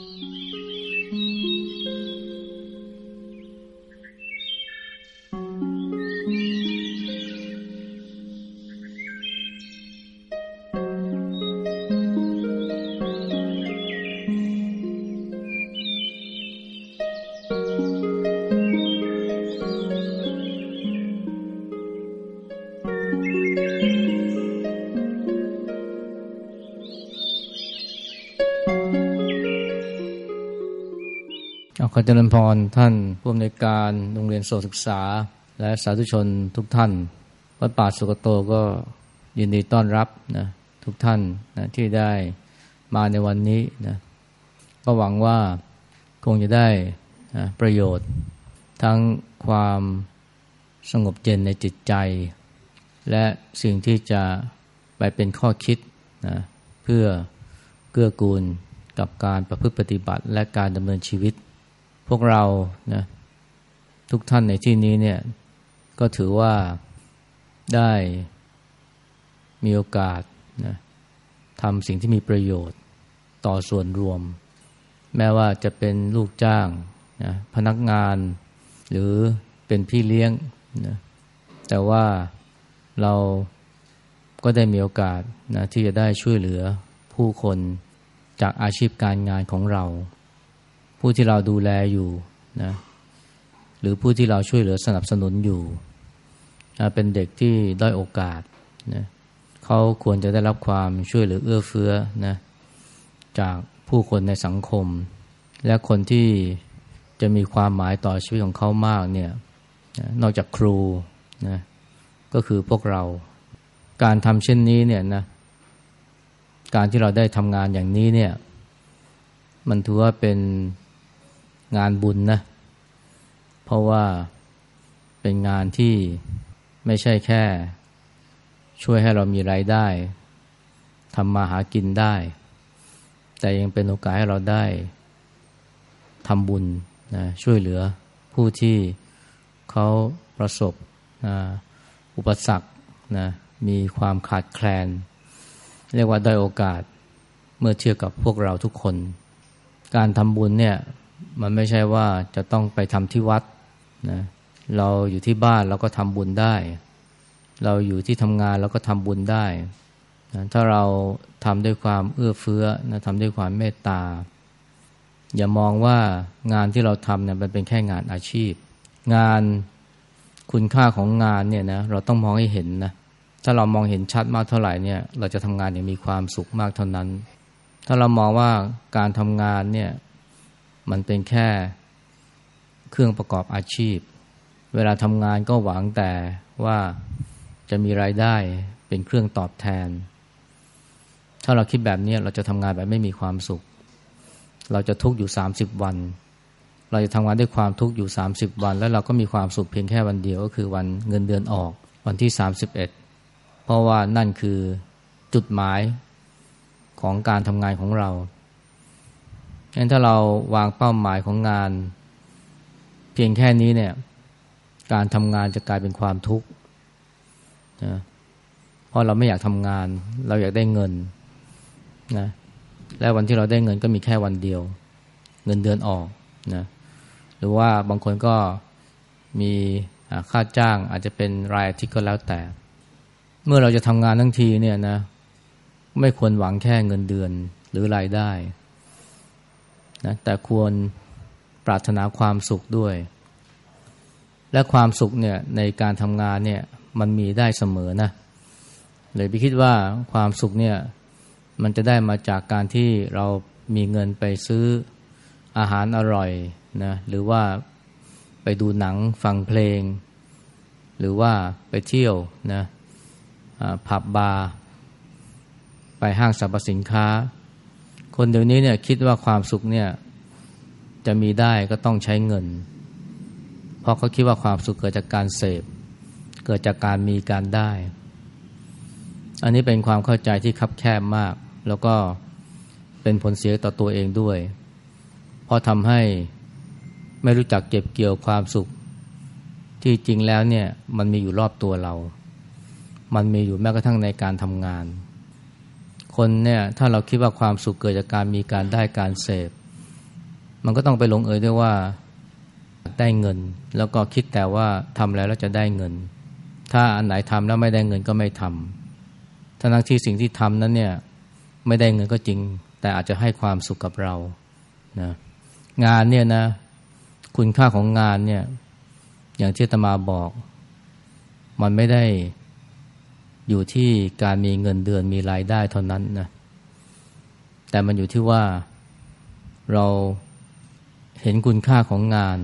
Mm-hmm. อเจริญพรท่านผู้อำนวยการโรงเรียนโสศึกษา และสาธุชนทุกท่านวัดป่าสุกโตก็ยินดีต้อนรับนะทุกท่านนะที่ได้มาในวันนี้นะก็หวังว่าคงจะได้นะประโยชน์ ทั้งความสงบเย็นในจิตใจ และสิ่งที่จะไปเป็นข้อคิดนะเพื่อเกื้อกูลกับการประพฤติปฏิบัติและการดำเนินชีวิต พวกเรานะทุกท่านในที่นี้เนี่ยก็ถือว่าได้มีโอกาสนะทำสิ่งที่มีประโยชน์ต่อส่วนรวม แม้ว่าจะเป็นลูกจ้างนะพนักงาน หรือเป็นพี่เลี้ยงนะแต่ว่าเราก็ได้มีโอกาสนะที่จะได้ช่วยเหลือผู้คนจากอาชีพการงานของเรา ผู้ที่เราดูแลอยู่นะหรือผู้ที่เราช่วยเหลือสนับสนุนอยู่ เป็นเด็กที่ด้อยโอกาสนะเขาควรจะได้รับความช่วยเหลือเอื้อเฟื้อนะจากผู้คนในสังคม และคนที่จะมีความหมายต่อชีวิตของเขามากเนี่ยนะนอกจากครูนะก็คือพวกเราการทำเช่นนี้เนี่ยนะการที่เราได้ทำงานอย่างนี้เนี่ยมันถือว่าเป็น งานบุญนะ เพราะว่าเป็นงานที่ไม่ใช่แค่ ช่วยให้เรามีไรายได้ทำมาหากินได้ แต่ยังเป็นโอกาสให้เราได้ทำบุญนะช่วยเหลือผู้ที่เขาประสบนะอุปสรรคนะมีความขาดแคลน เรียกว่าได้โอกาสเมื่อเทียบกับพวกเราทุกคน การทำบุญเนี่ย มันไม่ใช่ว่าจะต้องไปทำที่วัดนะเราอยู่ที่บ้านเราก็ทำบุญได้ เราอยู่ที่ทำงานเราก็ทำบุญได้นะถ้าเราทำด้วยความเอื้อเฟื้อนะทำด้วยความเมตตา อย่ามองว่างานที่เราทำเนี่ยมันเป็นแค่งานอาชีพ งานคุณค่าของงานเนี่ยนะเราต้องมองให้เห็นนะถ้าเรามองเห็นชัดมากเท่าไหร่เนี่ย เราจะทำงานอย่างมีความสุขมากเท่านั้น ถ้าเรามองว่าการทำงานเนี่ย มันเป็นแค่เครื่องประกอบอาชีพ เวลาทำงานก็หวังแต่ว่าจะมีรายได้เป็นเครื่องตอบแทน ถ้าเราคิดแบบนี้เราจะทำงานแบบไม่มีความสุข เราจะทุกข์อยู่สามสิบวัน เราจะทำงานด้วยความทุกข์อยู่สามสิบวัน แล้วเราก็มีความสุขเพียงแค่วันเดียวก็คือวันเงินเดือนออกวันที่สามสิบเอ็ดเพราะว่านั่นคือจุดหมายของการทำงานของเรา งั้นถ้าเราวางเป้าหมายของงาน เพียงแค่นี้เนี่ย การทำงานจะกลายเป็นความทุกข์นะเพราะเราไม่อยากทำงาน เราอยากได้เงินนะและวันที่เราได้เงินก็มีแค่วันเดียว เงินเดือนออกนะหรือว่าบางคนก็มีค่าจ้างอาจจะเป็นรายอาทิตย์ก็แล้วแต่ เมื่อเราจะทำงานทั้งทีเนี่ยนะ ไม่ควรหวังแค่เงินเดือนหรือรายได้ นะแต่ควรปรารถนาความสุขด้วย และความสุขเนี่ยในการทำงานเนี่ยมันมีได้เสมอนะเลยไปคิดว่าความสุขเนี่ยมันจะได้มาจากการที่เรามีเงินไปซื้ออาหารอร่อยนะหรือว่าไปดูหนังฟังเพลง หรือว่าไปเที่ยวนะผับบาร์ไปห้างสรรพสินค้า คนเดี๋ยวนี้เนี่ยคิดว่าความสุขเนี่ยจะมีได้ก็ต้องใช้เงิน เพราะเขาคิดว่าความสุขเกิดจากการเสพ เกิดจากการมีการได้ อันนี้เป็นความเข้าใจที่คับแคบมาก แล้วก็เป็นผลเสียต่อตัวเองด้วย เพราะทำให้ไม่รู้จักเก็บเกี่ยวความสุข ที่จริงแล้วเนี่ยมันมีอยู่รอบตัวเรา มันมีอยู่แม้กระทั่งในการทำงาน คนเนี่ยถ้าเราคิดว่าความสุขเกิดจากการมีการได้การเสพ มันก็ต้องไปลงเอยด้วยว่าได้เงิน แล้วก็คิดแต่ว่าทำแล้วแล้วจะได้เงิน ถ้าอันไหนทำแล้วไม่ได้เงินก็ไม่ทำทั้งที่สิ่งที่ทำนั้นเนี่ยไม่ได้เงินก็จริง แต่อาจจะให้ความสุขกับเรานะงานเนี่ยนะ คุณค่าของงานเนี่ย อย่างที่ตมาบอก มันไม่ได้ อยู่ที่การมีเงินเดือนมีรายได้เท่านั้นนะแต่มันอยู่ที่ว่าเราเห็นคุณค่าของงาน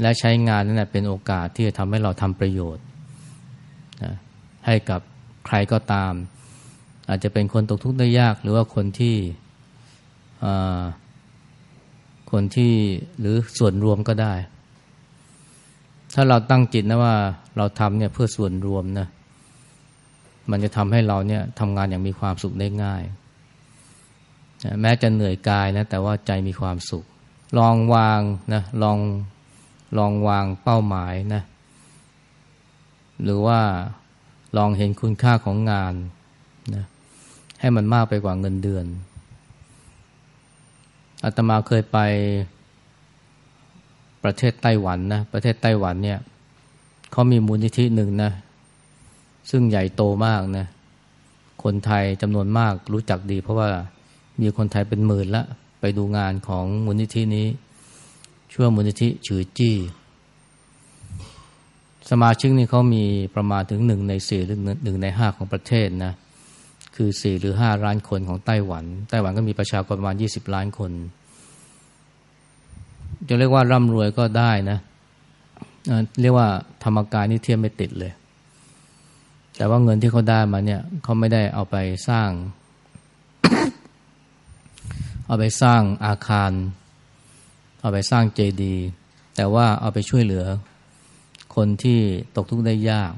และใช้งานนั้นเป็นโอกาสที่จะทำให้เราทำประโยชน์นะให้กับใครก็ตาม อาจจะเป็นคนตกทุกข์ได้ยาก หรือว่าคนที่คนที่หรือส่วนรวมก็ได้ ถ้าเราตั้งจิตนะว่าเราทำเนี่ยเพื่อส่วนรวมนะ มันจะทำให้เราเนี่ยทำงานอย่างมีความสุขได้ง่าย แม้จะเหนื่อยกายนะแต่ว่าใจมีความสุข ลองวางนะลองลองวางเป้าหมายนะหรือว่าลองเห็นคุณค่าของงานนะให้มันมากไปกว่าเงินเดือนอาตมาเคยไปประเทศไต้หวันนะประเทศไต้หวันเนี่ยเขามีมูลนิธิหนึ่งนะ ซึ่งใหญ่โตมากนะคนไทยจำนวนมากรู้จักดี เพราะว่ามีคนไทยเป็นหมื่นละ ไปดูงานของมูลนิธินี้ชื่อมูลนิธิฉือจี้ สมาชิกนี่เขามีประมาณถึงหนึ่งในสี่หรือหนึ่งในห้าของประเทศนะคือสี่หรือห้าล้านคนของไต้หวัน ไต้หวันก็มีประชากรประมาณยี่สิบล้านคน จะเรียกว่าร่ำรวยก็ได้นะ เรียกว่าธรรมกายนี่เทียมไม่ติดเลย แต่ว่าเงินที่เขาได้มาเนี่ยเขาไม่ได้เอาไปสร้าง เอาไปสร้างอาคาร เอาไปสร้างเจดีย์แต่ว่าเอาไปช่วยเหลือ คนที่ตกทุกข์ได้ยาก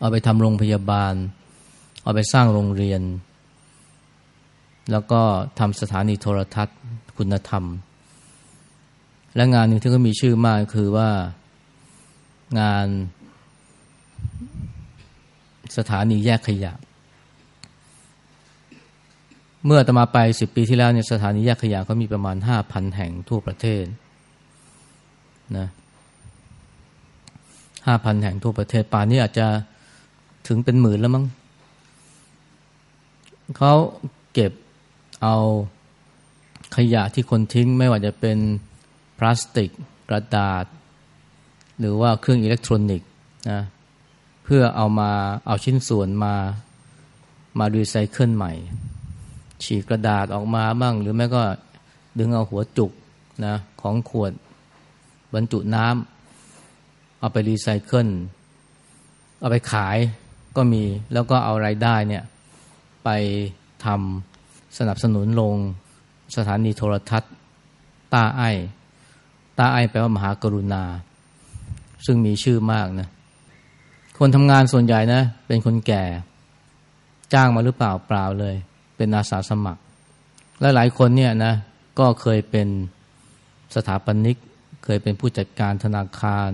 เอาไปทำโรงพยาบาล เอาไปสร้างโรงเรียน แล้วก็ทำสถานีโทรทัศน์ คุณธรรม และงานหนึ่งที่ก็มีชื่อมากคือว่างาน สถานีแยกขยะ เมื่อตมาไปสิบปีที่แล้วเนี่ยสถานีแยกขยะเขามีประมาณห้าพันแห่งทั่วประเทศนะห้าพันแห่งทั่วประเทศป่านนี้อาจจะถึงเป็นหมื่นแล้วมั้งเขาเก็บเอาขยะที่คนทิ้งไม่ว่าจะเป็นพลาสติกกระดาษ หรือว่าเครื่องอิเล็กทรอนิกส์นะ เพื่อเอามาเอาชิ้นส่วนมามารีไซเคิลใหม่ ฉีกกระดาษออกมาบ้าง หรือแม้ก็ดึงเอาหัวจุกนะของขวดบรรจุน้ำเอาไปรีไซเคิลเอาไปขายก็มีแล้วก็เอาไรายได้เนี่ยไปทำสนับสนุนลงสถานีโทรทัศน์ตาไอตาไอแปลว่ามหากรุณา ซึ่งมีชื่อมากนะ คนทำงานส่วนใหญ่นะ เป็นคนแก่ จ้างมาหรือเปล่าเปล่าเลย เป็นอาสาสมัคร และหลายคนเนี่ยนะ ก็เคยเป็นสถาปนิก เคยเป็นผู้จัดการธนาคาร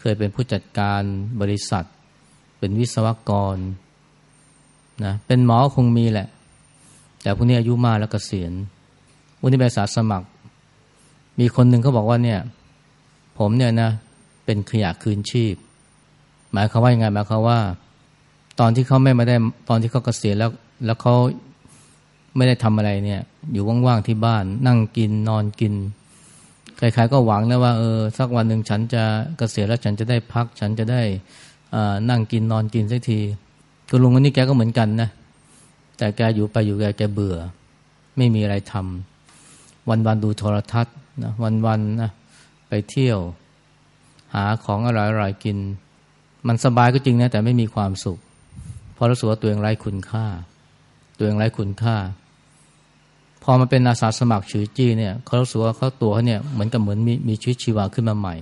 เคยเป็นผู้จัดการบริษัท เป็นวิศวกรนะเป็นหมอคงมีแหละ แต่พวกนี้อายุมากแล้วกเกษียณวันนี้เป็นอาสาสมัคร มีคนหนึ่งเขาบอกว่าเนี่ย ผมเนี่ยนะ เป็นขยะคืนชีพ หมายความว่ายังไงหมายความว่า ตอนที่เขาไม่มาได้ตอนที่เขาเกษียณแล้ว แล้วเขาไม่ได้ทำอะไรเนี่ย อยู่ว่างๆที่บ้าน นั่งกินนอนกินใครๆก็หวังนะว่าเออสักวันหนึ่งฉันจะเกษียณแล้วฉันจะได้พัก ฉันจะได้นั่งกินนอนกินสักทีคุณลุงคนนี้แกก็เหมือนกันนะแต่แกอยู่ไปอยู่แกแกเบื่อ ไม่มีอะไรทำวันๆดูโทรทัศน์นะวันๆนะไปเที่ยว หาของอร่อยๆกิน มันสบายก็จริงนะแต่ไม่มีความสุข เพราะรู้สึกว่าตัวเองไร้คุณค่า ตัวเองไร้คุณค่า พอมาเป็นอาสาสมัครชือจี้เนี่ยเขารู้สึกว่าเขาตัวเขาเนี่ยเหมือนกับเหมือนมีมีชีวิตชีวาขึ้นมาใหม่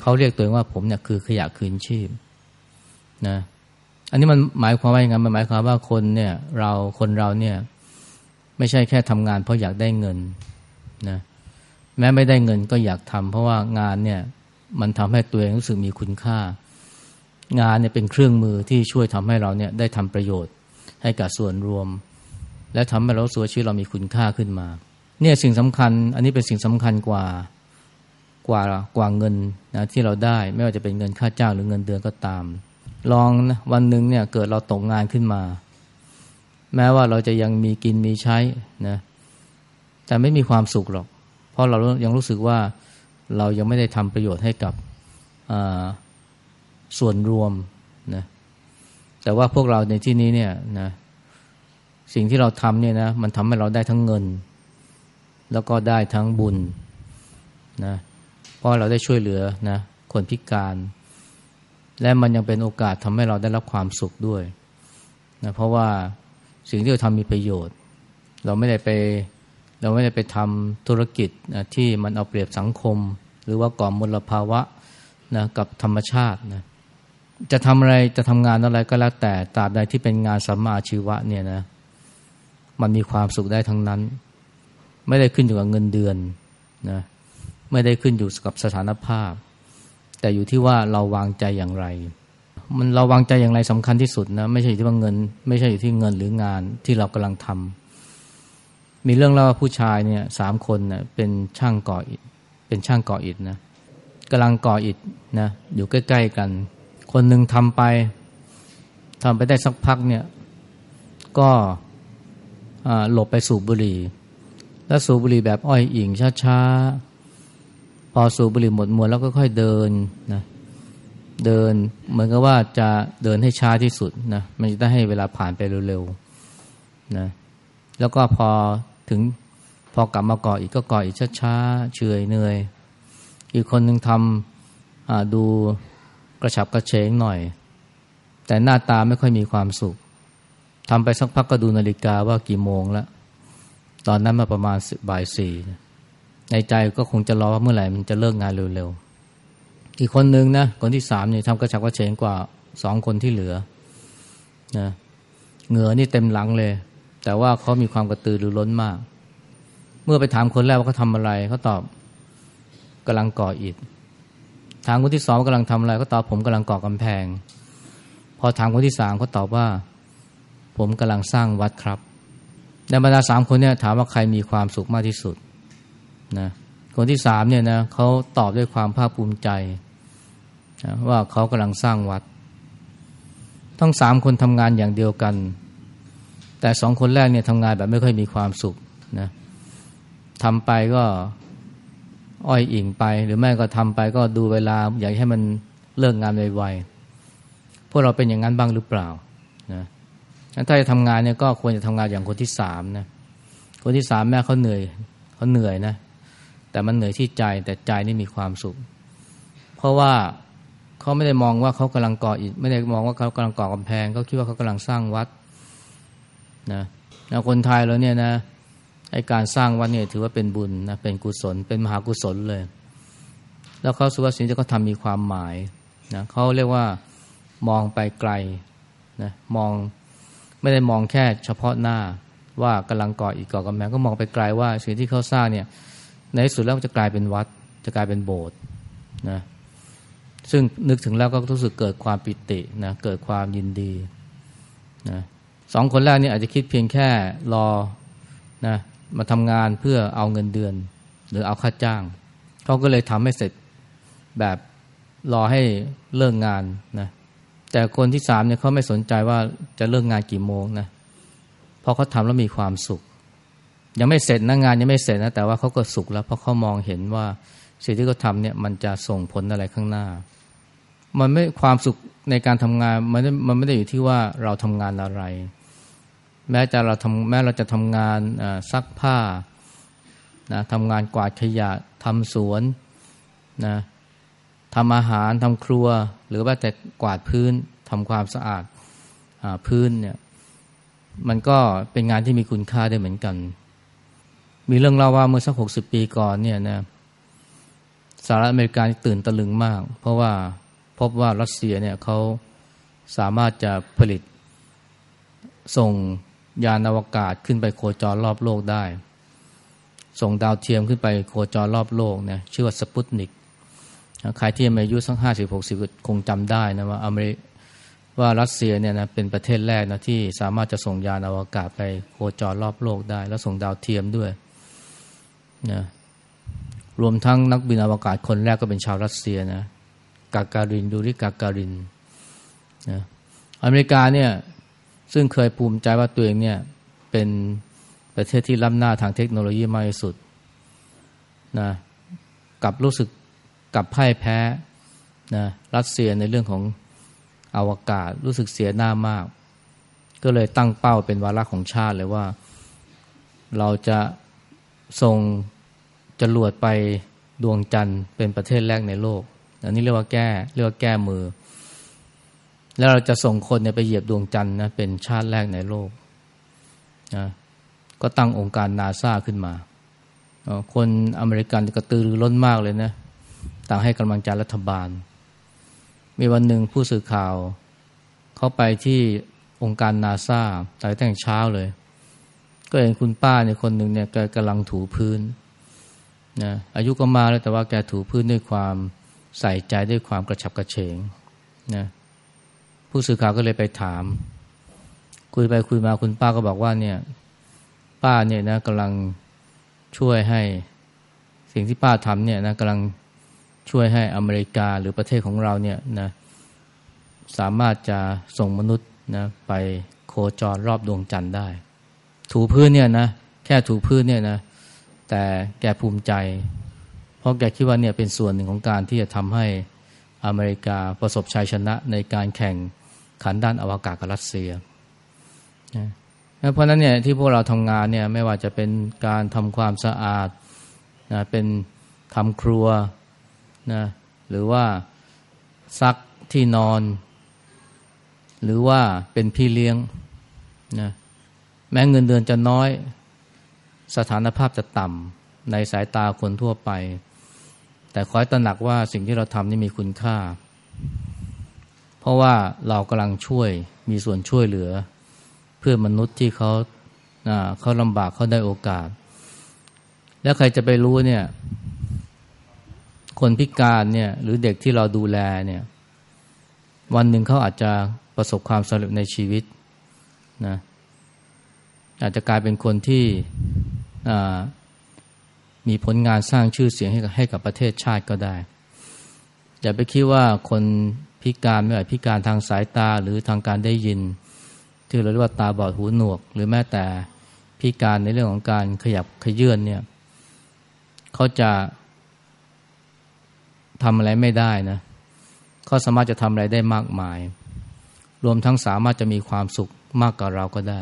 เขาเรียกตัวเองว่าผมเนี่ยคือขยะคืนชีพนะอันนี้มันหมายความว่าอย่างไงมันหมายความว่าคนเนี่ยเราคนเราเนี่ยไม่ใช่แค่ทำงานเพราะอยากได้เงินนะแม้ไม่ได้เงินก็อยากทำเพราะว่างานเนี่ยมันทำให้ตัวเองรู้สึกมีคุณค่า งานเนี่ยเป็นเครื่องมือที่ช่วยทำให้เราเนี่ยได้ทำประโยชน์ให้กับส่วนรวม และทำให้เราสัวชีวิตเรามีคุณค่าขึ้นมา เนี่ยสิ่งสำคัญ อันนี้เป็นสิ่งสำคัญกว่ากว่ากว่าเงินนะที่เราได้ไม่ว่าจะเป็นเงินค่าจ้างหรือเงินเดือนก็ตาม ลองนะวันหนึ่งเนี่ยเกิดเราตกงานขึ้นมา แม้ว่าเราจะยังมีกินมีใช้นะแต่ไม่มีความสุขหรอก เพราะเรายังรู้สึกว่าเรายังไม่ได้ทำประโยชน์ให้กับ ส่วนรวมนะแต่ว่าพวกเราในที่นี้เนี่ยนะสิ่งที่เราทำเนี่ยนะมันทำให้เราได้ทั้งเงิน แล้วก็ได้ทั้งบุญนะเพราะเราได้ช่วยเหลือนะคนพิการ และมันยังเป็นโอกาสทำให้เราได้รับความสุขด้วยนะเพราะว่าสิ่งที่เราทำมีประโยชน์ เราไม่ได้ไปเราไม่ได้ไปทำธุรกิจนะที่มันเอาเปรียบสังคม หรือว่าก่อมลภาวะนะกับธรรมชาตินะ จะทำอะไรจะทำงานอะไรก็แล้วแต่ตราบใดที่เป็นงานสัมมาชีวะเนี่ยนะ มันมีความสุขได้ทั้งนั้น ไม่ได้ขึ้นอยู่กับเงินเดือนนะไม่ได้ขึ้นอยู่กับสถานภาพ แต่อยู่ที่ว่าเราวางใจอย่างไร มันเราวางใจอย่างไรสำคัญที่สุดนะไม่ใช่อยู่ที่ว่าเงิน ไม่ใช่อยู่ที่เงินหรืองานที่เรากำลังทำมีเรื่องเล่าว่าผู้ชายเนี่ยสามคนเนะ่ยเป็นช่างก่ออิฐเป็นช่างก่ออิฐนะกำลังก่ออิฐนะอยู่ใกล้ ๆ กัน คนหนึ่งทำไปทำไปได้สักพักเนี่ย ก็หลบไปสูบบุหรี่ แล้วสูบบุหรี่แบบอ้อยอิงช้าๆ พอสูบบุหรี่หมดมวนแล้วก็ค่อยเดินนะเดินเหมือนกับว่าจะเดินให้ช้าที่สุดนะมันจะได้ให้เวลาผ่านไปเร็วๆนะแล้วก็พอถึงพอกลับมาก่ออีกก็ก่ออีกช้าๆเฉยเหนื่อย อีกคนหนึ่งทำดู กระฉับกระเฉงหน่อย แต่หน้าตาไม่ค่อยมีความสุขทำไปสักพักก็ดูนาฬิกาว่ากี่โมงแล้ว ตอนนั้นมาประมาณบ่ายสี่ในใจก็คงจะรอว่าเมื่อไหร่มันจะเลิกงานเร็วๆ อีกคนนึงนะ คนที่สามเนี่ยทำกระฉับกระเฉงกว่าสองคนที่เหลือนะเหงื่อนี่เต็มหลังเลย แต่ว่าเขามีความกระตือรือร้นมาก เมื่อไปถามคนแรกว่าเขาทำอะไรเขาตอบกำลังก่ออิฐ ถามคนที่สองกำลังทำอะไรเขาตอบผมกำลังก่อกำแพง พอถามคนที่สามเขาตอบว่า ผมกำลังสร้างวัดครับในบรรดาสามคนเนี่ยถามว่าใครมีความสุขมากที่สุดนะคนที่สามเนี่ยนะเขาตอบด้วยความภาคภูมิใจนะว่าเขากำลังสร้างวัดทั้งสามคนทำงานอย่างเดียวกัน แต่สองคนแรกเนี่ยทำงานแบบไม่ค่อยมีความสุขนะทำไปก็ อ้อยอิงไป หรือแม่ก็ทำไปก็ดูเวลา อยากให้มันเลิกงานไวๆพวกเราเป็นอย่างนั้นบ้างหรือเปล่านะถ้าจะทำงานเนี่ยก็ควรจะทำงานอย่างคนที่สามนะคนที่สามแม่เขาเหนื่อยเขาเหนื่อยนะ แต่มันเหนื่อยที่ใจแต่ใจนี่มีความสุข เพราะว่าเขาไม่ได้มองว่าเขากำลังก่ออิฐไม่ได้มองว่าเขากำลังก่อกำแพงเขาคิดว่าเขากำลังสร้างวัดนะคนไทยเราเนี่ยนะ ไอการสร้างวัดเนี่ยถือว่าเป็นบุญนะเป็นกุศล เป็นมหากุศลเลย แล้วเขาสุภาษิตที่เขาทำมีความหมายนะเขาเรียกว่ามองไปไกลนะมองไม่ได้มองแค่เฉพาะหน้าว่ากำลังก่ออีกก่อกำแพงก็มองไปไกลว่าสิ่งที่เขาสร้างเนี่ยในที่สุดแล้วจะกลายเป็นวัด จะกลายเป็นโบสถ์นะซึ่งนึกถึงแล้วก็รู้สึกเกิดความปิตินะเกิดความยินดีนะสองคนแรกนี่อาจจะคิดเพียงแค่รอนะ มาทำงานเพื่อเอาเงินเดือน หรือเอาค่าจ้าง เขาก็เลยทำให้เสร็จแบบรอให้เลิกงานนะแต่คนที่สามเนี่ยเขาไม่สนใจว่าจะเลิกงานกี่โมงนะเพราะเขาทำแล้วมีความสุข ยังไม่เสร็จนะงานยังไม่เสร็จนะแต่ว่าเขาก็สุขแล้วเพราะเขามองเห็นว่าสิ่งที่เขาทำเนี่ยมันจะส่งผลอะไรข้างหน้า มันไม่ความสุขในการทำงานมันมันไม่ได้อยู่ที่ว่าเราทำงานอะไร แม้จะเราทำแม้เราจะทำงานซักผ้านะทำงานกวาดขยะทำสวนนะทำอาหารทำครัว หรือว่าแต่กวาดพื้นทำความสะอาดพื้นเนี่ย มันก็เป็นงานที่มีคุณค่าได้เหมือนกัน มีเรื่องเล่าว่าเมื่อสักหกสิบปีก่อนเนี่ยนะสหรัฐอเมริกาตื่นตะลึงมาก เพราะว่าพบว่ารัสเซียเนี่ยเขาสามารถจะผลิตส่ง ยานอวกาศขึ้นไปโคจรรอบโลกได้ ส่งดาวเทียมขึ้นไปโคจรรอบโลกเนี่ยชื่อว่าสปุตนิกใครที่มีอายุสักห้าสิบหกสิบคงจำได้นะว่าอเมริว่ารัสเซียเนี่ยนะเป็นประเทศแรกนะที่สามารถจะส่งยานอวกาศไปโคจรรอบโลกได้ แล้วส่งดาวเทียมด้วยนะรวมทั้งนักบินอวกาศคนแรกก็เป็นชาวรัสเซียนะกาการินดูริกาการินนะอเมริกาเนี่ย ซึ่งเคยภูมิใจว่าตัวเองเนี่ยเป็นประเทศที่ล้ำหน้าทางเทคโนโลยีมากที่สุดนะกับรู้สึกกับพ่ายแพ้นะรัสเซียในเรื่องของอวกาศรู้สึกเสียหน้ามาก ก็เลยตั้งเป้าเป็นวาระของชาติเลยว่า เราจะส่งจรวดไปดวงจันทร์เป็นประเทศแรกในโลก อันนี้เรียกว่าแก้เรียกว่าแก้มือ แล้วเราจะส่งคนเนี่ยไปเหยียบดวงจันทร์นะเป็นชาติแรกในโลกนะก็ตั้งองค์การนาซาขึ้นมา คนอเมริกันกระตือรือร้นมากเลยนะ ต่างให้กำลังใจรัฐบาล มีวันหนึ่งผู้สื่อข่าวเขาไปที่องค์การนาซาตั้งแต่เช้าเลย ก็เห็นคุณป้าเนี่ยคนหนึ่งเนี่ยแกกำลังถูพื้นนะอายุก็มาแล้วแต่ว่าแกถูพื้นด้วยความใส่ใจด้วยความกระฉับกระเฉงนะ ผู้สื่อข่าวก็เลยไปถาม คุยไปคุยมาคุณป้าก็บอกว่าเนี่ย ป้าเนี่ยนะกำลังช่วยให้สิ่งที่ป้าทำเนี่ยนะกำลังช่วยให้อเมริกาหรือประเทศของเราเนี่ยนะสามารถจะส่งมนุษย์นะไปโคจรรอบดวงจันทร์ได้ ถูพื้นเนี่ยนะแค่ถูพื้นเนี่ยนะแต่แกภูมิใจ เพราะแกคิดว่าเนี่ยเป็นส่วนหนึ่งของการที่จะทำให้อเมริกาประสบชัยชนะในการแข่ง ขันด้านอวกาศกับรัสเซียนะเพราะนั้นเนี่ยที่พวกเราทำงานเนี่ยไม่ว่าจะเป็นการทำความสะอาดนะเป็นทำครัวนะหรือว่าซักที่นอน หรือว่าเป็นพี่เลี้ยงนะแม้เงินเดือนจะน้อย สถานภาพจะต่ำในสายตาคนทั่วไป แต่ขอให้ตระหนักว่าสิ่งที่เราทำนี่มีคุณค่า เพราะว่าเรากำลังช่วยมีส่วนช่วยเหลือ เพื่อมนุษย์ที่เขาเขาลำบากเขาได้โอกาส แล้วใครจะไปรู้เนี่ย คนพิการเนี่ยหรือเด็กที่เราดูแลเนี่ย วันหนึ่งเขาอาจจะประสบความสำเร็จในชีวิตนะอาจจะกลายเป็นคนที่มีผลงานสร้างชื่อเสียงให้กับให้กับประเทศชาติก็ได้ อย่าไปคิดว่าคน พิการไม่ว่าพิการทางสายตาหรือทางการได้ยิน ที่เราเรียกว่าตาบอดหูหนวก หรือแม้แต่พิการในเรื่องของการขยับขยื่นเนี่ยเขาจะทำอะไรไม่ได้นะเขาสามารถจะทำอะไรได้มากมาย รวมทั้งสามารถจะมีความสุขมากกว่าเราก็ได้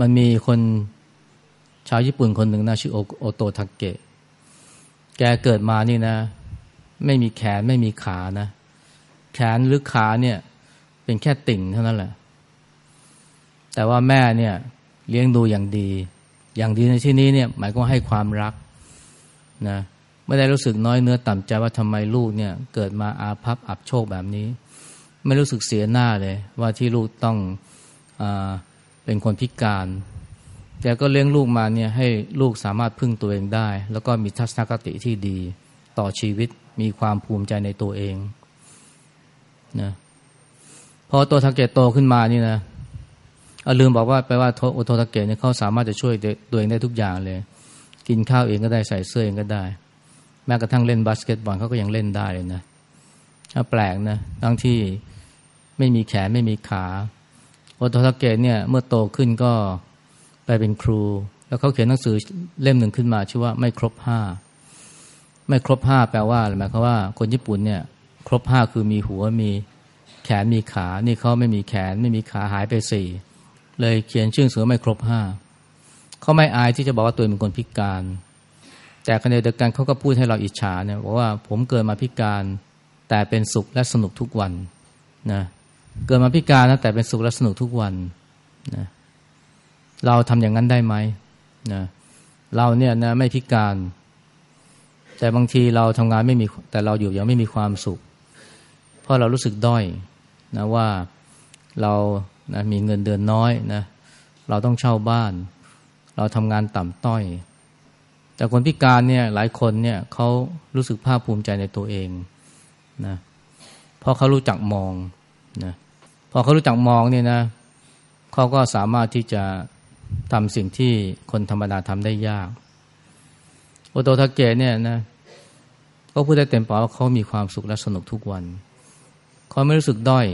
มันมีคนชาวญี่ปุ่นคนหนึ่งนะชื่อโอโตทาเกะ แกเกิดมานี่นะ ไม่มีแขนไม่มีขานะ แขนหรือขาเนี่ย เป็นแค่ติ่งเท่านั้นแหละ แต่ว่าแม่เนี่ย เลี้ยงดูอย่างดี อย่างดีในที่นี้เนี่ย หมายก็ให้ความรักนะไม่ได้รู้สึกน้อยเนื้อต่ำใจว่าทำไมลูกเนี่ย เกิดมาอาภัพอับโชคแบบนี้ ไม่รู้สึกเสียหน้าเลย ว่าที่ลูกต้องอเป็นคนพิการแกก็เลี้ยงลูกมาเนี่ยให้ลูกสามารถพึ่งตัวเองได้ แล้วก็มีทัศนคติที่ดีต่อชีวิต มีความภูมิใจในตัวเองนะพอตัวทาเกตโตขึ้นมานี่นะเอาลืมบอกว่าไปว่าโอโททาเกตเนี่ยเขาสามารถจะช่วยตัวเองได้ทุกอย่างเลย กินข้าวเองก็ได้ใส่เสื้อเองก็ได้ แม้กระทั่งเล่นบาสเกตบอลเขาก็ยังเล่นได้เลยนะแปลกนะทั้งที่ไม่มีแขนไม่มีขาโอโตทาเกะเนี่ยเมื่อโตขึ้นก็ไปเป็นครู แล้วเขาเขียนหนังสือเล่มหนึ่งขึ้นมา ชื่อว่าไม่ครบห้า ไม่ครบห้าแปลว่าอะไรหมายความว่า คนญี่ปุ่นเนี่ย ครบห้าคือมีหัวมีแขนมีขา นี่เขาไม่มีแขนไม่มีขาหายไปสี่เลยเขียนชื่อเสือไม่ครบห้าเขาไม่อายที่จะบอกว่าตัวเองเป็นคนพิการ แต่ขณะเดียวกันเขาก็พูดให้เราอิจฉาเนี่ยบอกว่าผมเกิดมาพิการ แต่เป็นสุขและสนุกทุกวันนะเกิดมาพิการนะแต่เป็นสุขและสนุกทุกวันนะเราทำอย่างนั้นได้ไหมนะเราเนี่ยนะไม่พิการ แต่บางทีเราทำงานไม่มีแต่เราอยู่ยังไม่มีความสุข เพราะเรารู้สึกด้อยนะว่าเรานะมีเงินเดือนน้อยนะเราต้องเช่าบ้าน เราทำงานต่ำต้อย แต่คนพิการเนี่ยหลายคนเนี่ยเขารู้สึกภาคภูมิใจในตัวเองนะเพราะเขารู้จักมองนะพอเขารู้จักมองเนี่ยนะเขาก็สามารถที่จะทำสิ่งที่คนธรรมดาทำได้ยากโอโตทาเกะเนี่ยนะ ก็พูดได้เต็มปากว่าเขามีความสุขและสนุกทุกวันเขาไม่รู้สึกด้อย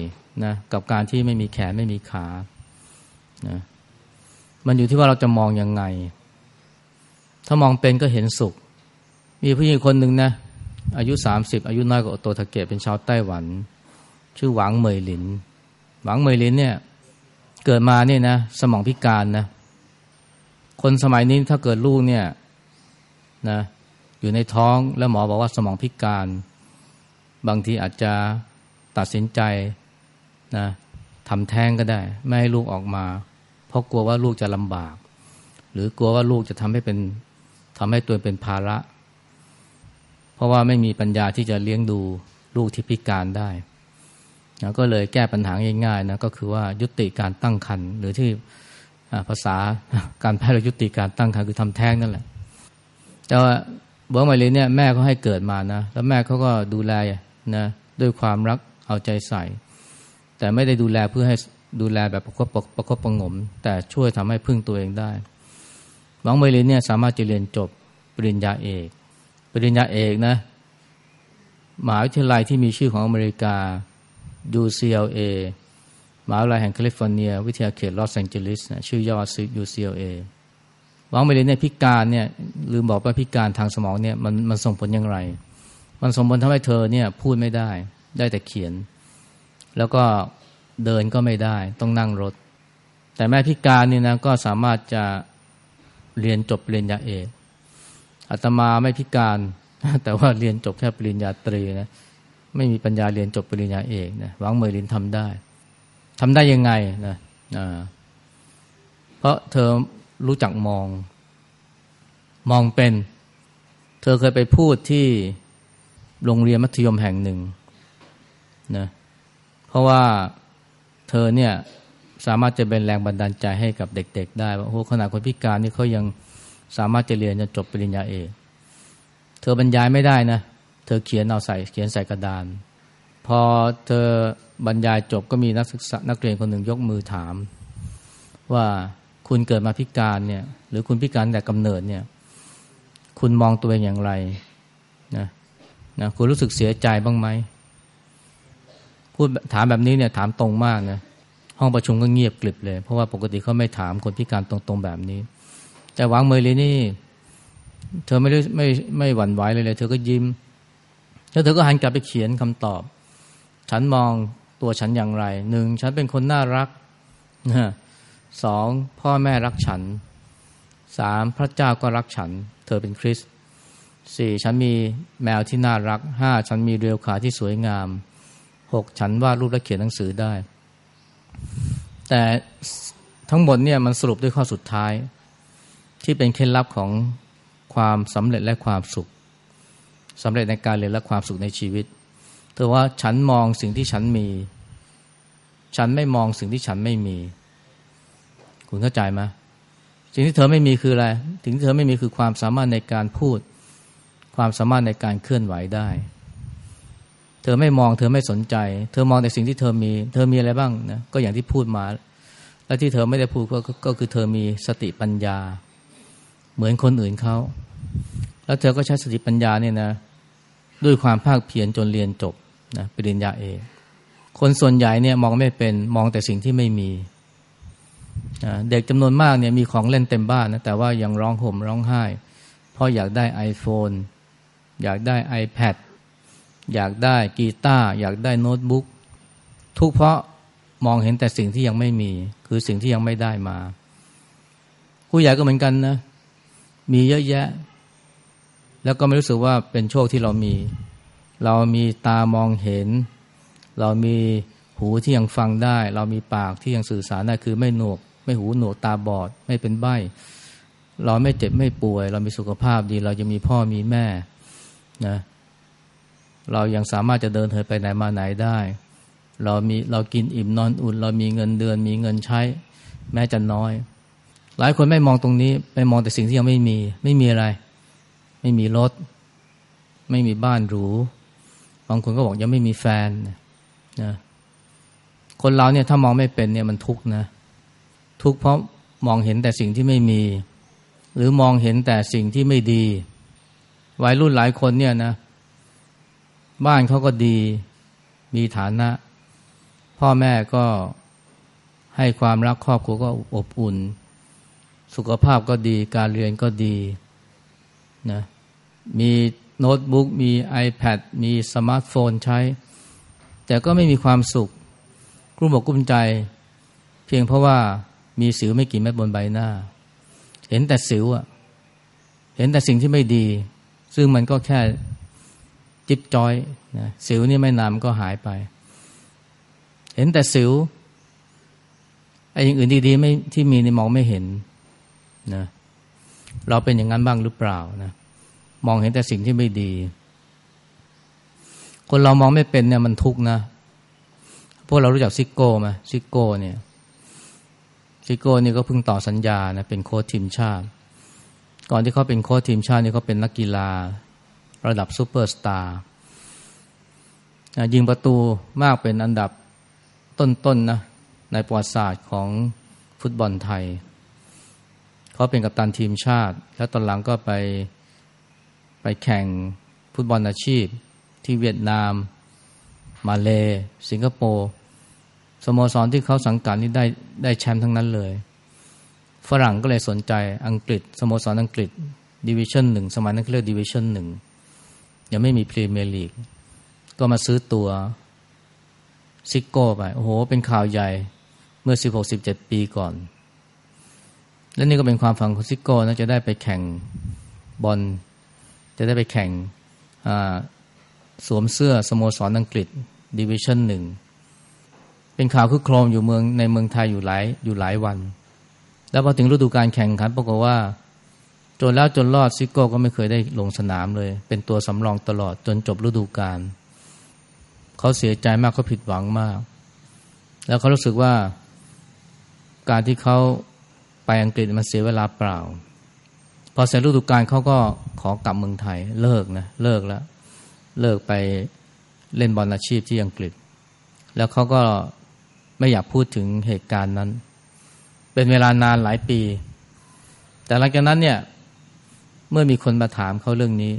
นะกับการที่ไม่มีแขนไม่มีขานะมันอยู่ที่ว่าเราจะมองยังไง ถ้ามองเป็นก็เห็นสุข มีผู้หญิงคนหนึ่งนะอายุสามสิบอายุน้อยกว่าโตทาเกะเป็นชาวไต้หวัน ชื่อหวังเหมยหลิน หวังเหมยหลินเนี่ย เกิดมาเนี่ยนะสมองพิการนะ คนสมัยนี้ถ้าเกิดลูกเนี่ยนะ อยู่ในท้องแล้วหมอบอกว่าสมองพิการ บางทีอาจจะตัดสินใจนะทำแท้งก็ได้ ไม่ให้ลูกออกมา เพราะกลัวว่าลูกจะลำบาก หรือกลัวว่าลูกจะทำให้เป็นทำให้ตัวเป็นภาระ เพราะว่าไม่มีปัญญาที่จะเลี้ยงดูลูกที่พิการได้นะก็เลยแก้ปัญหาง่ายๆนะก็คือว่ายุติการตั้งครรภ์หรือที่ภาษาการแพทย์เรายุติการตั้งครรภ์คือทำแท้งนั่นแหละแต่ว่า เบิร์มาเลเนี่ยแม่เขาให้เกิดมานะ แล้วแม่เขาก็ดูแลนะด้วยความรักเอาใจใส่ แต่ไม่ได้ดูแลเพื่อให้ดูแลแบบประคบประคบประหงม แต่ช่วยทำให้พึ่งตัวเองได้หหวังเมลินเนี่ยสามารถจะเรียนจบปริญญาเอก ปริญญาเอกนะมหาวิทยาลัยที่มีชื่อของอเมริกา UCLA มหาวิทยาลัยแห่งแคลิฟอร์เนีย วิทยาเขตลอสแองเจลิสนะชื่อย่อ UCLA วังเมลินเนี่ยพิการเนี่ยลืมบอกว่าพิการทางสมองเนี่ยมันมันส่งผลอย่างไร มันส่งผลทำให้เธอเนี่ยพูดไม่ได้ได้แต่เขียน แล้วก็เดินก็ไม่ได้ต้องนั่งรถ แต่แม่พิการนี่นะก็สามารถจะเรียนจบปริญญาเอกอาตมาไม่พิการ แต่ว่าเรียนจบแค่ปริญญาตรีนะไม่มีปัญญาเรียนจบปริญญาเอกนะวังเมยลินทำได้ทำได้ยังไงนะเพราะเธอ รู้จักมอง มองเป็น เธอเคยไปพูดที่โรงเรียนมัธยมแห่งหนึ่งนะเพราะว่าเธอเนี่ยสามารถจะเป็นแรงบันดาลใจให้กับเด็ก ๆ ได้ว่าโอ้ขนาดคนพิการนี่เขายังสามารถจะเรียนจนจบปริญญาเอกเธอบรรยายไม่ได้นะ เธอเขียนเอาใส่เขียนใส่กระดาน พอเธอบรรยายจบก็มีนักศึกษานักเรียนคนหนึ่งยกมือถาม ว่า คุณเกิดมาพิการเนี่ย หรือคุณพิการแต่กำเนิดเนี่ย คุณมองตัวเองอย่างไรนะนะคุณรู้สึกเสียใจบ้างไหมพูดถามแบบนี้เนี่ยถามตรงมากนะห้องประชุมก็เงียบกลิบเลย เพราะว่าปกติเขาไม่ถามคนพิการตรงๆแบบนี้ แต่วางมือเลยนี่ เธอไม่ได้ไม่ไม่หวั่นไหวเลยเลย เธอก็ยิ้ม แล้วเธอก็หันกลับไปเขียนคำตอบ ฉันมองตัวฉันอย่างไรหนึ่งฉันเป็นคนน่ารักนะ สองพ่อแม่รักฉันสามพระเจ้าก็รักฉัน เธอเป็นคริสสี่ฉันมีแมวที่น่ารักห้าฉันมีเรียวขาที่สวยงามหกฉันวาดรูปและเขียนหนังสือได้ แต่ทั้งหมดเนี่ยมันสรุปด้วยข้อสุดท้าย ที่เป็นเคล็ดลับของความสำเร็จและความสุขสำเร็จในการเรียนและความสุขในชีวิตเธอว่าฉันมองสิ่งที่ฉันมี ฉันไม่มองสิ่งที่ฉันไม่มี คุณเข้าใจไหมสิ่งที่เธอไม่มีคืออะไรสิ่งที่เธอไม่มีคือความสามารถในการพูด ความสามารถในการเคลื่อนไหวได้ เธอไม่มอง เธอไม่สนใจ เธอมองแต่สิ่งที่เธอมี เธอมีอะไรบ้างนะก็อย่างที่พูดมา และที่เธอไม่ได้พูดก็ก็คือเธอมีสติปัญญา เหมือนคนอื่นเขาแล้วเธอก็ใช้สติปัญญาเนี่ยนะด้วยความภาคเพียรจนเรียนจบนะปริญญาเอกคนส่วนใหญ่เนี่ยมองไม่เป็นมองแต่สิ่งที่ไม่มี เด็กจำนวนมากเนี่ยมีของเล่นเต็มบ้านนะแต่ว่ายังร้องห่มร้องไห้ เพราะอยากได้ iPhone อยากได้ iPad อยากได้กีตาร์อยากได้โน้ตบุ๊กทุกเพราะมองเห็นแต่สิ่งที่ยังไม่มี คือสิ่งที่ยังไม่ได้มา ผู้ใหญ่ก็เหมือนกันนะ มีเยอะแยะ แล้วก็ไม่รู้สึกว่าเป็นโชคที่เรามี เรามีตามองเห็น เรามีหูที่ยังฟังได้ เรามีปากที่ยังสื่อสารได้คือไม่หนวก ไม่หูหนวกตาบอด ไม่เป็นใบ้ เราไม่เจ็บไม่ป่วย เรามีสุขภาพดี เราจะมีพ่อมีแม่นะเรายังสามารถจะเดินเหินไปไหนมาไหนได้ เรามีเรากินอิ่มนอนอุ่น เรามีเงินเดือน มีเงินใช้ แม้จะน้อย หลายคนไม่มองตรงนี้ไปมองแต่สิ่งที่ยังไม่มี ไม่มีอะไร ไม่มีรถ ไม่มีบ้านหรูบางคนก็บอกยังไม่มีแฟนนะคนเราเนี่ยถ้ามองไม่เป็นเนี่ยมันทุกข์นะ ทุกข์เพราะมองเห็นแต่สิ่งที่ไม่มี หรือมองเห็นแต่สิ่งที่ไม่ดี วัยรุ่นหลายคนเนี่ยนะ บ้านเขาก็ดี มีฐานะ พ่อแม่ก็ให้ความรักครอบครัวก็อบอุ่น สุขภาพก็ดี การเรียนก็ดีนะมีโน้ตบุ๊กมี iPad มีสมาร์ทโฟนใช้ แต่ก็ไม่มีความสุขกลุ้มอกกลุ้มใจ เพียงเพราะว่า มีสิวไม่กี่เม็ดบนใบหน้า เห็นแต่สิวอะเห็นแต่สิ่งที่ไม่ดี ซึ่งมันก็แค่จิบจอยนะสิวนี่ไม่นานก็หายไป เห็นแต่สิวไอ้อย่างอื่นดีๆไม่ที่มีนี่มองไม่เห็นนะเราเป็นอย่างนั้นบ้างหรือเปล่านะมองเห็นแต่สิ่งที่ไม่ดี คนเรามองไม่เป็นเนี่ยมันทุกข์นะพวกเรารู้จักซิโก้ไหมซิโก้เนี่ย ซิโก้นี่ก็เพิ่งต่อสัญญานะเป็นโค้ชทีมชาติ ก่อนที่เขาเป็นโค้ชทีมชาตินี่เขาเป็นนักกีฬาระดับซูเปอร์สตาร์ยิงประตูมากเป็นอันดับต้นๆนะในประวัติศาสตร์ของฟุตบอลไทย เขาเป็นกัปตันทีมชาติ แล้วตอนหลังก็ไปไปแข่งฟุตบอลอาชีพที่เวียดนาม มาเลสิงคโปร์ สโมสรที่เขาสังกัดนี่ได้ได้แชมป์ทั้งนั้นเลย ฝรั่งก็เลยสนใจอังกฤษ สโมสรอังกฤษ division หนึ่งสมัยนั้นเรียก division หนึ่งยังไม่มีพรีเมียร์ลีกก็มาซื้อตัวซิโก้ไป โอ้โห เป็นข่าวใหญ่เมื่อ 16-17 ปีก่อน และนี่ก็เป็นความฝันของซิโก้นะจะได้ไปแข่งบอลจะได้ไปแข่งสวมเสื้อสโมสรอังกฤษดิวิชั่นหนึ่ง เป็นข่าวคึกโครมอยู่เมืองในเมืองไทยอยู่หลายอยู่หลายวัน แล้วพอถึงฤดูการแข่งขันปรากฏว่า จนแล้วจนรอดซิโก้ก็ไม่เคยได้ลงสนามเลย เป็นตัวสำรองตลอดจนจบฤดูกาลเขาเสียใจมากเขาผิดหวังมาก แล้วเขารู้สึกว่าการที่เขาไปอังกฤษมันเสียเวลาเปล่า พอเสร็จฤดูกาลเขาก็ขอกลับเมืองไทยเลิกนะเลิกแล้ว เลิกไปเล่นบอลอาชีพที่อังกฤษ แล้วเขาก็ ไม่อยากพูดถึงเหตุการณ์นั้น เป็นเวลานานหลายปี แต่หลังจากนั้นเนี่ยเมื่อมีคนมาถามเขาเรื่องนี้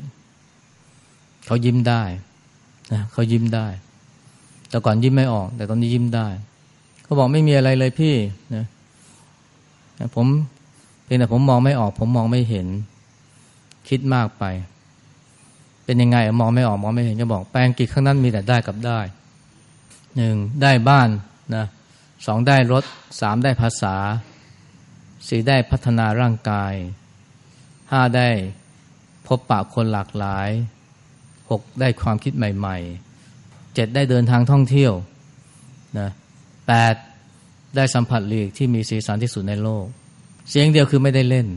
เขายิ้มได้นะเขายิ้มได้ แต่ก่อนยิ้มไม่ออก แต่ตอนนี้ยิ้มได้ เขาบอกไม่มีอะไรเลยพี่นะผมพียงแต่ผมมองไม่ออก ผมมองไม่เห็น คิดมากไป เป็นยังไงมองไม่ออกมองไม่เห็นจะบอกแปลงกิจข้างนั้นมีแต่ได้กับได้หนึ่งได้บ้าน นะสองได้รถสามได้ภาษาสี่ได้พัฒนาร่างกายห้าได้พบปะคนหลากหลายหกได้ความคิดใหม่ๆเจ็ดได้เดินทางท่องเที่ยวนะแปดได้สัมผัสลีกที่มีสีสันที่สุดในโลก เสียงเดียวคือไม่ได้เล่น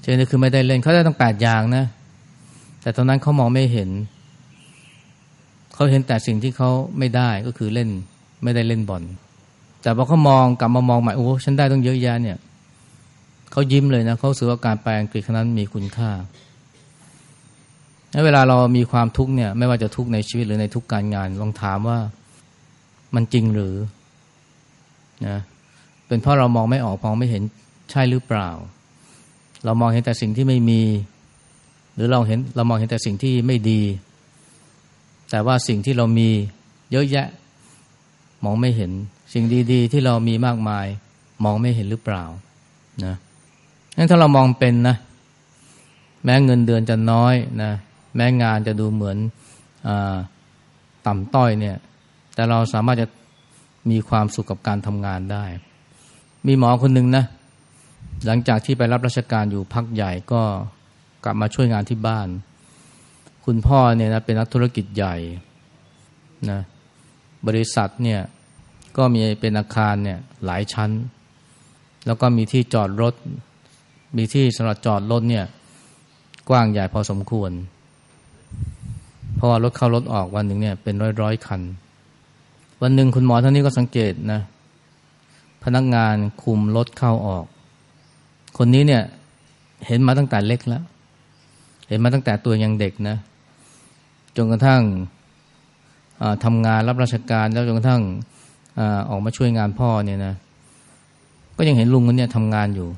เสียงเดียวคือไม่ได้เล่นเขาได้ต้งแปดอย่างนะแต่ตอนนั้นเขามองไม่เห็น เขาเห็นแต่สิ่งที่เขาไม่ได้ก็คือเล่นไม่ได้เล่นบอลแต่พอเขามองกลับมามองใหม่โอ้ฉันได้ต้องเยอะแยะเนี่ยเขายิ้มเลยนะเขาสือว่าการไปอังกฤษครั้นั้นมีคุณค่าเวลาเรามีความทุกข์เนี่ยไม่ว่าจะทุกข์ในชีวิตหรือในทุกการงานลองถามว่ามันจริงหรือนะเป็นเพราะเรามองไม่ออกมองไม่เห็นใช่หรือเปล่า เรามองเห็นแต่สิ่งที่ไม่มี หรือเราเห็นเรามองเห็นแต่สิ่งที่ไม่ดี แต่ว่าสิ่งที่เรามีเยอะแยะ มองไม่เห็น สิ่งดีๆ ที่เรามีมากมาย มองไม่เห็นหรือเปล่านะงั้นถ้าเรามองเป็นนะ แม้เงินเดือนจะน้อยนะแม้งานจะดูเหมือนอต่ำต้อยเนี่ย แต่เราสามารถจะมีความสุขกับการทำงานได้ มีหมอคนหนึ่งนะหลังจากที่ไปรับราชการอยู่พักใหญ่ก็กลับมาช่วยงานที่บ้าน คุณพ่อเนี่ยนะเป็นนักธุรกิจใหญ่นะบริษัทเนี่ยก็มีเป็นอาคารเนี่ยหลายชั้น แล้วก็มีที่จอดรถ มีที่สำหรับจอดรถเนี่ยกว้างใหญ่พอสมควร เพราะว่ารถเข้ารถออกวันหนึ่งเนี่ยเป็นร้อยร้อยคัน วันหนึ่งคุณหมอท่านนี้ก็สังเกตนะพนักงานคุมรถเข้าออก คนนี้เนี่ยเห็นมาตั้งแต่เล็กแล้ว เห็นมาตั้งแต่ตัวยังเด็กนะ นกระทั่งทำงานรับราชการแล้วจนกระทั่งออกมาช่วยงานพ่อเนี่ยนะก็ยังเห็นลุงคนนี้ทำงานอยู่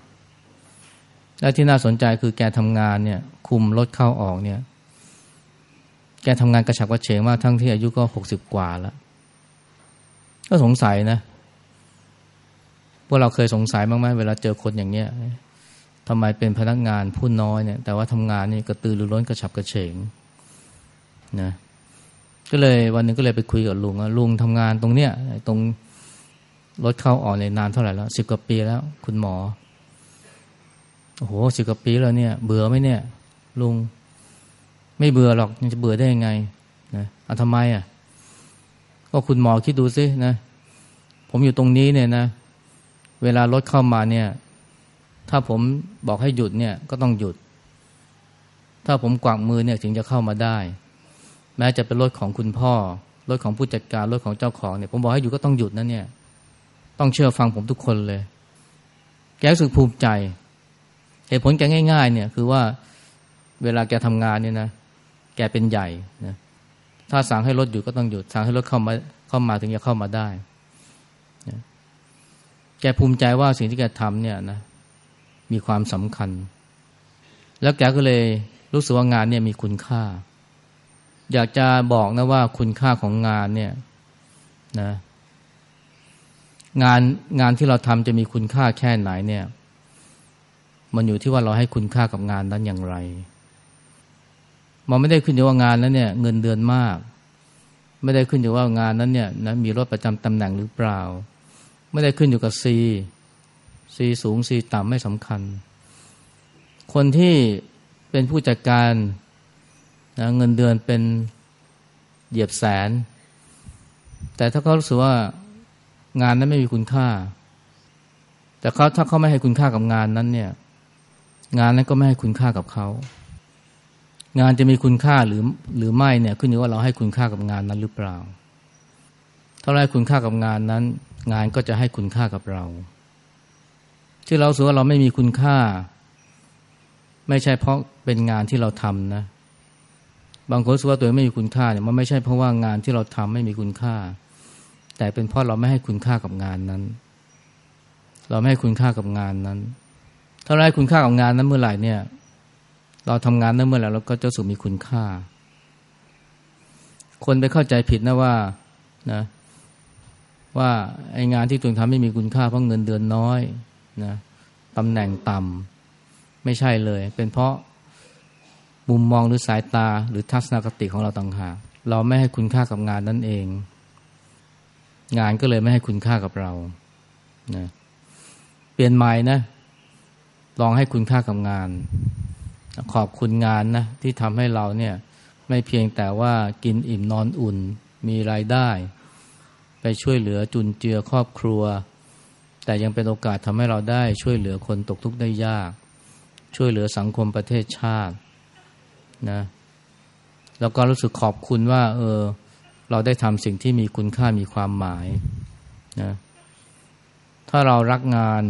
และที่น่าสนใจคือแกทำงานเนี่ย คุมรถเข้าออกเนี่ย แกทำงานกระฉับกระเฉงมากทั้งที่อายุก็หกสิบกว่าแล้วก็สงสัยนะพวกเราเคยสงสัยบ้างไหมเวลาเจอคนอย่างเนี้ยทำไมเป็นพนักงานผู้น้อยเนี่ย แต่ว่าทำงานนี่กระตือรือร้นกระฉับกระเฉง นะก็เลยวันหนึ่งก็เลยไปคุยกับลุงว่าลุงทำงานตรงเนี้ยตรงรถเข้าออกในนานเท่าไหร่แล้วสิบกว่าปีแล้ว คุณหมอโอ้โหสิบกว่าปีแล้วเนี่ย เบื่อไหมเนี่ย ลุง ไม่เบื่อหรอกยังจะเบื่อได้ยังไงนะเอาทำไมอะ ก็คุณหมอคิดดูซินะ ผมอยู่ตรงนี้เนี่ยนะ เวลารถเข้ามาเนี่ย ถ้าผมบอกให้หยุดเนี่ย ก็ต้องหยุด ถ้าผมกวางมือเนี่ย ถึงจะเข้ามาได้ ม้จะเป็นรถของคุณพ่อรถของผู้จัดการรถของเจ้าของเนี่ยผมบอกให้หยุดก็ต้องหยุดนะเนี่ย ต้องเชื่อฟังผมทุกคนเลย แกรู้สึกภูมิใจ เหตุผลแกง่าย ๆ เนี่ย คือว่าเวลาแกทำงานเนี่ยนะแกเป็นใหญ่นะถ้าสั่งให้รถหยุดก็ต้องหยุดสั่งให้รถเข้ามาเข้ามาถึงจะเข้ามาได้นะแกภูมิใจว่าสิ่งที่แกทำเนี่ยนะมีความสำคัญ แล้วแกก็เลยรู้สึกว่างานเนี่ยมีคุณค่า อยากจะบอกนะว่าคุณค่าของงานเนี่ยนะงานงานที่เราทำจะมีคุณค่าแค่ไหนเนี่ย มันอยู่ที่ว่าเราให้คุณค่ากับงานนั้นอย่างไร มันไม่ได้ขึ้นอยู่ว่างานนั้นเนี่ย เงินเดือนมาก ไม่ได้ขึ้นอยู่ว่างานนั้นเนี่ยนะมีรถประจำตำแหน่งหรือเปล่า ไม่ได้ขึ้นอยู่กับซีซีสูงซีต่ำไม่สำคัญ คนที่เป็นผู้จัดการ นะเงินเดือนเป็นเหยียบแสน แต่ถ้าเขารู้สึกว่างานนั้นไม่มีคุณค่า แต่เขาถ้าเขาไม่ให้คุณค่ากับงานนั้นเนี่ย งานนั้นก็ไม่ให้คุณค่ากับเขางานจะมีคุณค่าหรือหรือไม่เนี่ยขึ้นอยู่ว่าเราให้คุณค่ากับงานนั้นหรือเปล่า ถ้าเราให้คุณค่ากับงานนั้น งานก็จะให้คุณค่ากับเรา ที่เราสึกว่าเราไม่มีคุณค่า ไม่ใช่เพราะเป็นงานที่เราทำนะ บางคนรู้สึกว่าตัวเองไม่มีคุณค่าเนี่ยมันไม่ใช่เพราะว่างานที่เราทำไม่มีคุณค่า แต่เป็นเพราะเราไม่ให้คุณค่ากับงานนั้น เราไม่ให้คุณค่ากับงานนั้น ถ้าเราให้คุณค่ากับงานนั้นเมื่อไหร่เนี่ย เราทำงานนั้นเมื่อไหร่เราก็จะสูมีคุณค่า คนไปเข้าใจผิดนะว่านะว่าไองานที่ตัวเองทำไม่มีคุณค่าเพราะเงินเดือนน้อยนะตำแหน่งต่ำไม่ใช่เลย เป็นเพราะ มุมมองหรือสายตาหรือทัศนคติของเราต่างหากเราไม่ให้คุณค่ากับงานนั่นเอง งานก็เลยไม่ให้คุณค่ากับเรานะเปลี่ยนใหม่นะ ลองให้คุณค่ากับงาน ขอบคุณงานนะที่ทำให้เราเนี่ย ไม่เพียงแต่ว่ากินอิ่มนอนอุ่นมีรายได้ ไปช่วยเหลือจุนเจือครอบครัว แต่ยังเป็นโอกาสทำให้เราได้ช่วยเหลือคนตกทุกข์ได้ยาก ช่วยเหลือสังคมประเทศชาติ นะแล้วก็รู้สึกขอบคุณว่า เออ เราได้ทำสิ่งที่มีคุณค่ามีความหมายนะถ้าเรารักงาน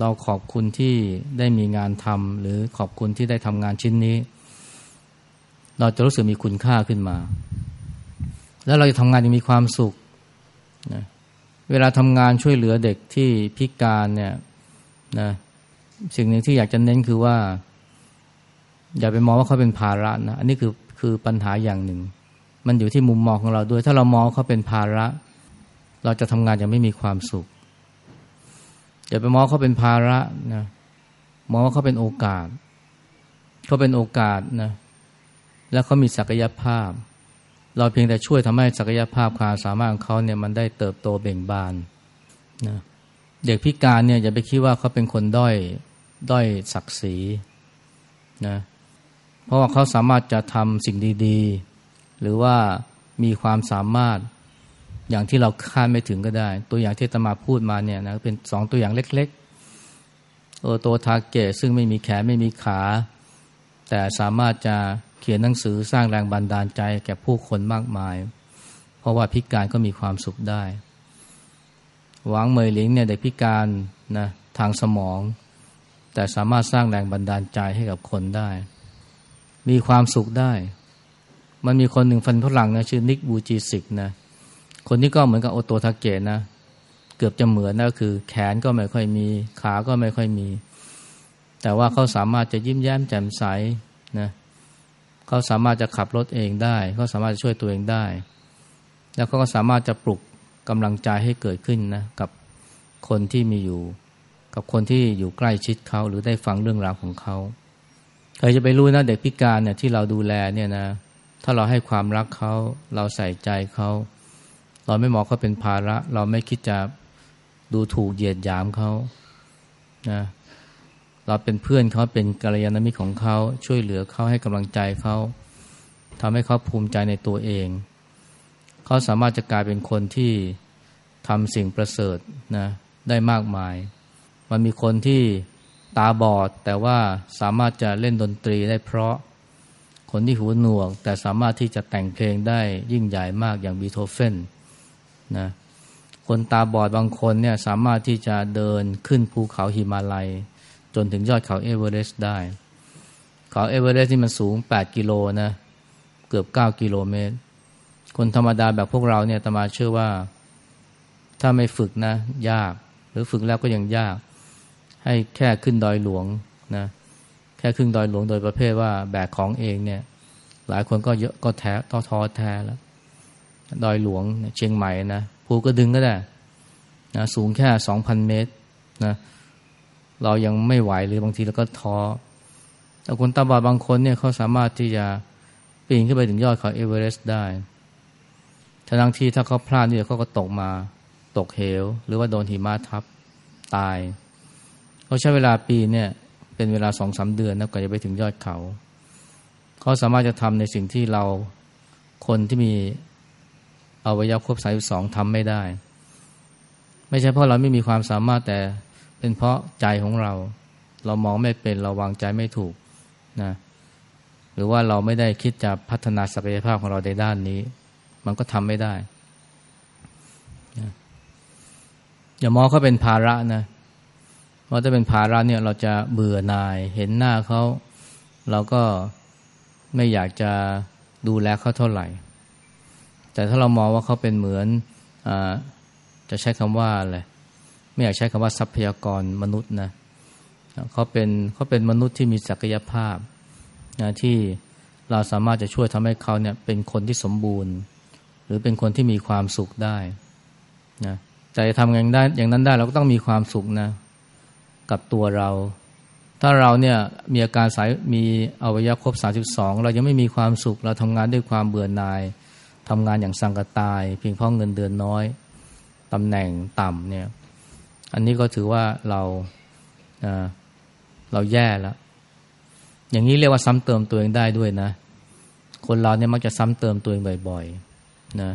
เราขอบคุณที่ได้มีงานทำหรือขอบคุณที่ได้ทำงานชิ้นนี้ เราจะรู้สึกมีคุณค่าขึ้นมา แล้วเราจะทำงานยังมีความสุขนะเวลาทำงานช่วยเหลือเด็กที่พิการเนี่ยนะสิ่งหนึ่งที่อยากจะเน้นคือว่า อย่าไปมองว่าเขาเป็นภาระนะ อันนี้คือคือปัญหาอย่างหนึ่ง มันอยู่ที่มุมมองของเราด้วย ถ้าเรามองเขาเป็นภาระ เราจะทำงานอย่างไม่มีความสุข อย่าไปมองเขาเป็นภาระนะมองว่าเขาเป็นโอกาส เขาเป็นโอกาสนะ แล้วเขามีศักยภาพ เราเพียงแต่ช่วยทำให้ศักยภาพความสามารถของเขาเนี่ยมันได้เติบโตเบ่งบานนะเด็กพิการเนี่ยอย่าไปคิดว่าเขาเป็นคนด้อยด้อยศักดิ์ศรีนะ เพราะว่าเขาสามารถจะทำสิ่งดีๆ หรือว่ามีความสามารถอย่างที่เราคาดไม่ถึงก็ได้ ตัวอย่างที่ตมาพูดมาเนี่ยนะเป็นสองตัวอย่างเล็กๆโอโตทาเกะซึ่งไม่มีแขนไม่มีขา แต่สามารถจะเขียนหนังสือสร้างแรงบันดาลใจแก่ผู้คนมากมาย เพราะว่าพิการก็มีความสุขได้หวังเมยหลิงเนี่ยเด็กพิการนะทางสมอง แต่สามารถสร้างแรงบันดาลใจให้กับคนได้ มีความสุขได้ มันมีคนหนึ่งฟันฝรั่งนะชื่อนิกบูจีสิกนะ คนนี้ก็เหมือนกับโอโตทาเกะนะ เกือบจะเหมือนนะคือ แขนก็ไม่ค่อยมี ขาก็ไม่ค่อยมี แต่ว่าเขาสามารถจะยิ้มแย้มแจ่มใสนะเขาสามารถจะขับรถเองได้ เขาสามารถจะช่วยตัวเองได้ แล้วเขาก็สามารถจะปลุกกำลังใจให้เกิดขึ้นนะกับคนที่มีอยู่ กับคนที่อยู่ใกล้ชิดเขาหรือได้ฟังเรื่องราวของเขา ครจะไปรู้นะเด็กพิการเนี่ยที่เราดูแลเนี่ยนะ ถ้าเราให้ความรักเขาเราใส่ใจเขาเราไม่มองเขาเป็นภาระ เราไม่คิดจะดูถูกเหยียดหยามเขานะเราเป็นเพื่อนเขาเป็นกัลยาณมิตรของเขาช่วยเหลือเขาให้กำลังใจเขาทำให้เขาภูมิใจในตัวเอง เขาสามารถจะกลายเป็นคนที่ทำสิ่งประเสริฐนะได้มากมาย มันมีคนที่ ตาบอด แต่ว่าสามารถจะเล่นดนตรีได้เพราะ คนที่หูหนวก แต่สามารถที่จะแต่งเพลงได้ยิ่งใหญ่มากอย่างบีโธเฟนนะคนตาบอดบางคนเนี่ยสามารถที่จะเดินขึ้นภูเขาหิมาลัย จนถึงยอดเขาเอเวอเรสต์ได้ เขาเอเวอเรสต์ที่มันสูง 8 กิโลนะเกือบ 9 กิโลเมตร คนธรรมดาแบบพวกเราเนี่ยอาตมาเชื่อว่า ถ้าไม่ฝึกนะ ยาก หรือฝึกแล้วก็ยังยาก ให้แค่ขึ้นดอยหลวงนะแค่ขึ้นดอยหลวงโดยประเภทว่าแบกของเองเนี่ย หลายคนก็เยอะก็แท้ท้อท้อแท้แล้วดอยหลวงเชียงใหม่นะภูกระดึงก็ได้นะสูงแค่สองพันเมตรนะเรายังไม่ไหวหรือบางทีเราก็ท้อแต่คนตาบอดบางคนเนี่ยเขาสามารถที่จะปีนขึ้นไปถึงยอดเขาเอเวอเรสต์ได้ทั้งที่ถ้าเขาพลาดเนี่ยเขาก็ตกมาตกเหว หรือว่าโดนหิมะทับตาย เขาใช้เวลาปีเนี่ยเป็นเวลาสองสาเดือนนะกว่าจะไปถึงยอดเขา เขาสามารถจะทำในสิ่งที่เราคนที่มีอวัยวะครบสายสองทำไม่ได้ ไม่ใช่เพราะเราไม่มีความสามารถแต่เป็นเพราะใจของเรา เรามองไม่เป็นเราวางใจไม่ถูกนะหรือว่าเราไม่ได้คิดจะพัฒนาศักยภาพของเราในด้านนี้ มันก็ทำไม่ได้นะอย่ามองเขาเป็นภาระนะ เพราถ้าเป็นภาระเนี่ยเราจะเบื่อหน่าย เห็นหน้าเขาเราก็ไม่อยากจะดูแลเขาเท่าไหร่ แต่ถ้าเรามองว่าเขาเป็นเหมือนอจะใช้คำว่าอะไรไม่อยากใช้คำว่าทรัพยากรมนุษย์นะเขาเป็นเขาเป็นมนุษย์ที่มีศักยภาพนะที่เราสามารถจะช่วยทำให้เขาเนี่ยเป็นคนที่สมบูรณ์ หรือเป็นคนที่มีความสุขได้นะแต่จะทำอย่างได้อย่างนั้นได้เราก็ต้องมีความสุขนะ กับตัวเรา ถ้าเราเนี่ยมีอาการสายมีอวัยวะครบ 32 เรายังไม่มีความสุข เราทำงานด้วยความเบื่อหน่ายทำงานอย่างสังกตาย เพียงเพราะเงินเดือนน้อยตำแหน่งต่ำเนี่ย อันนี้ก็ถือว่าเราเราแย่แล้ว อย่างนี้เรียกว่าซ้ำเติมตัวเองได้ด้วยนะ คนเราเนี่ยมักจะซ้ำเติมตัวเองบ่อยๆนะ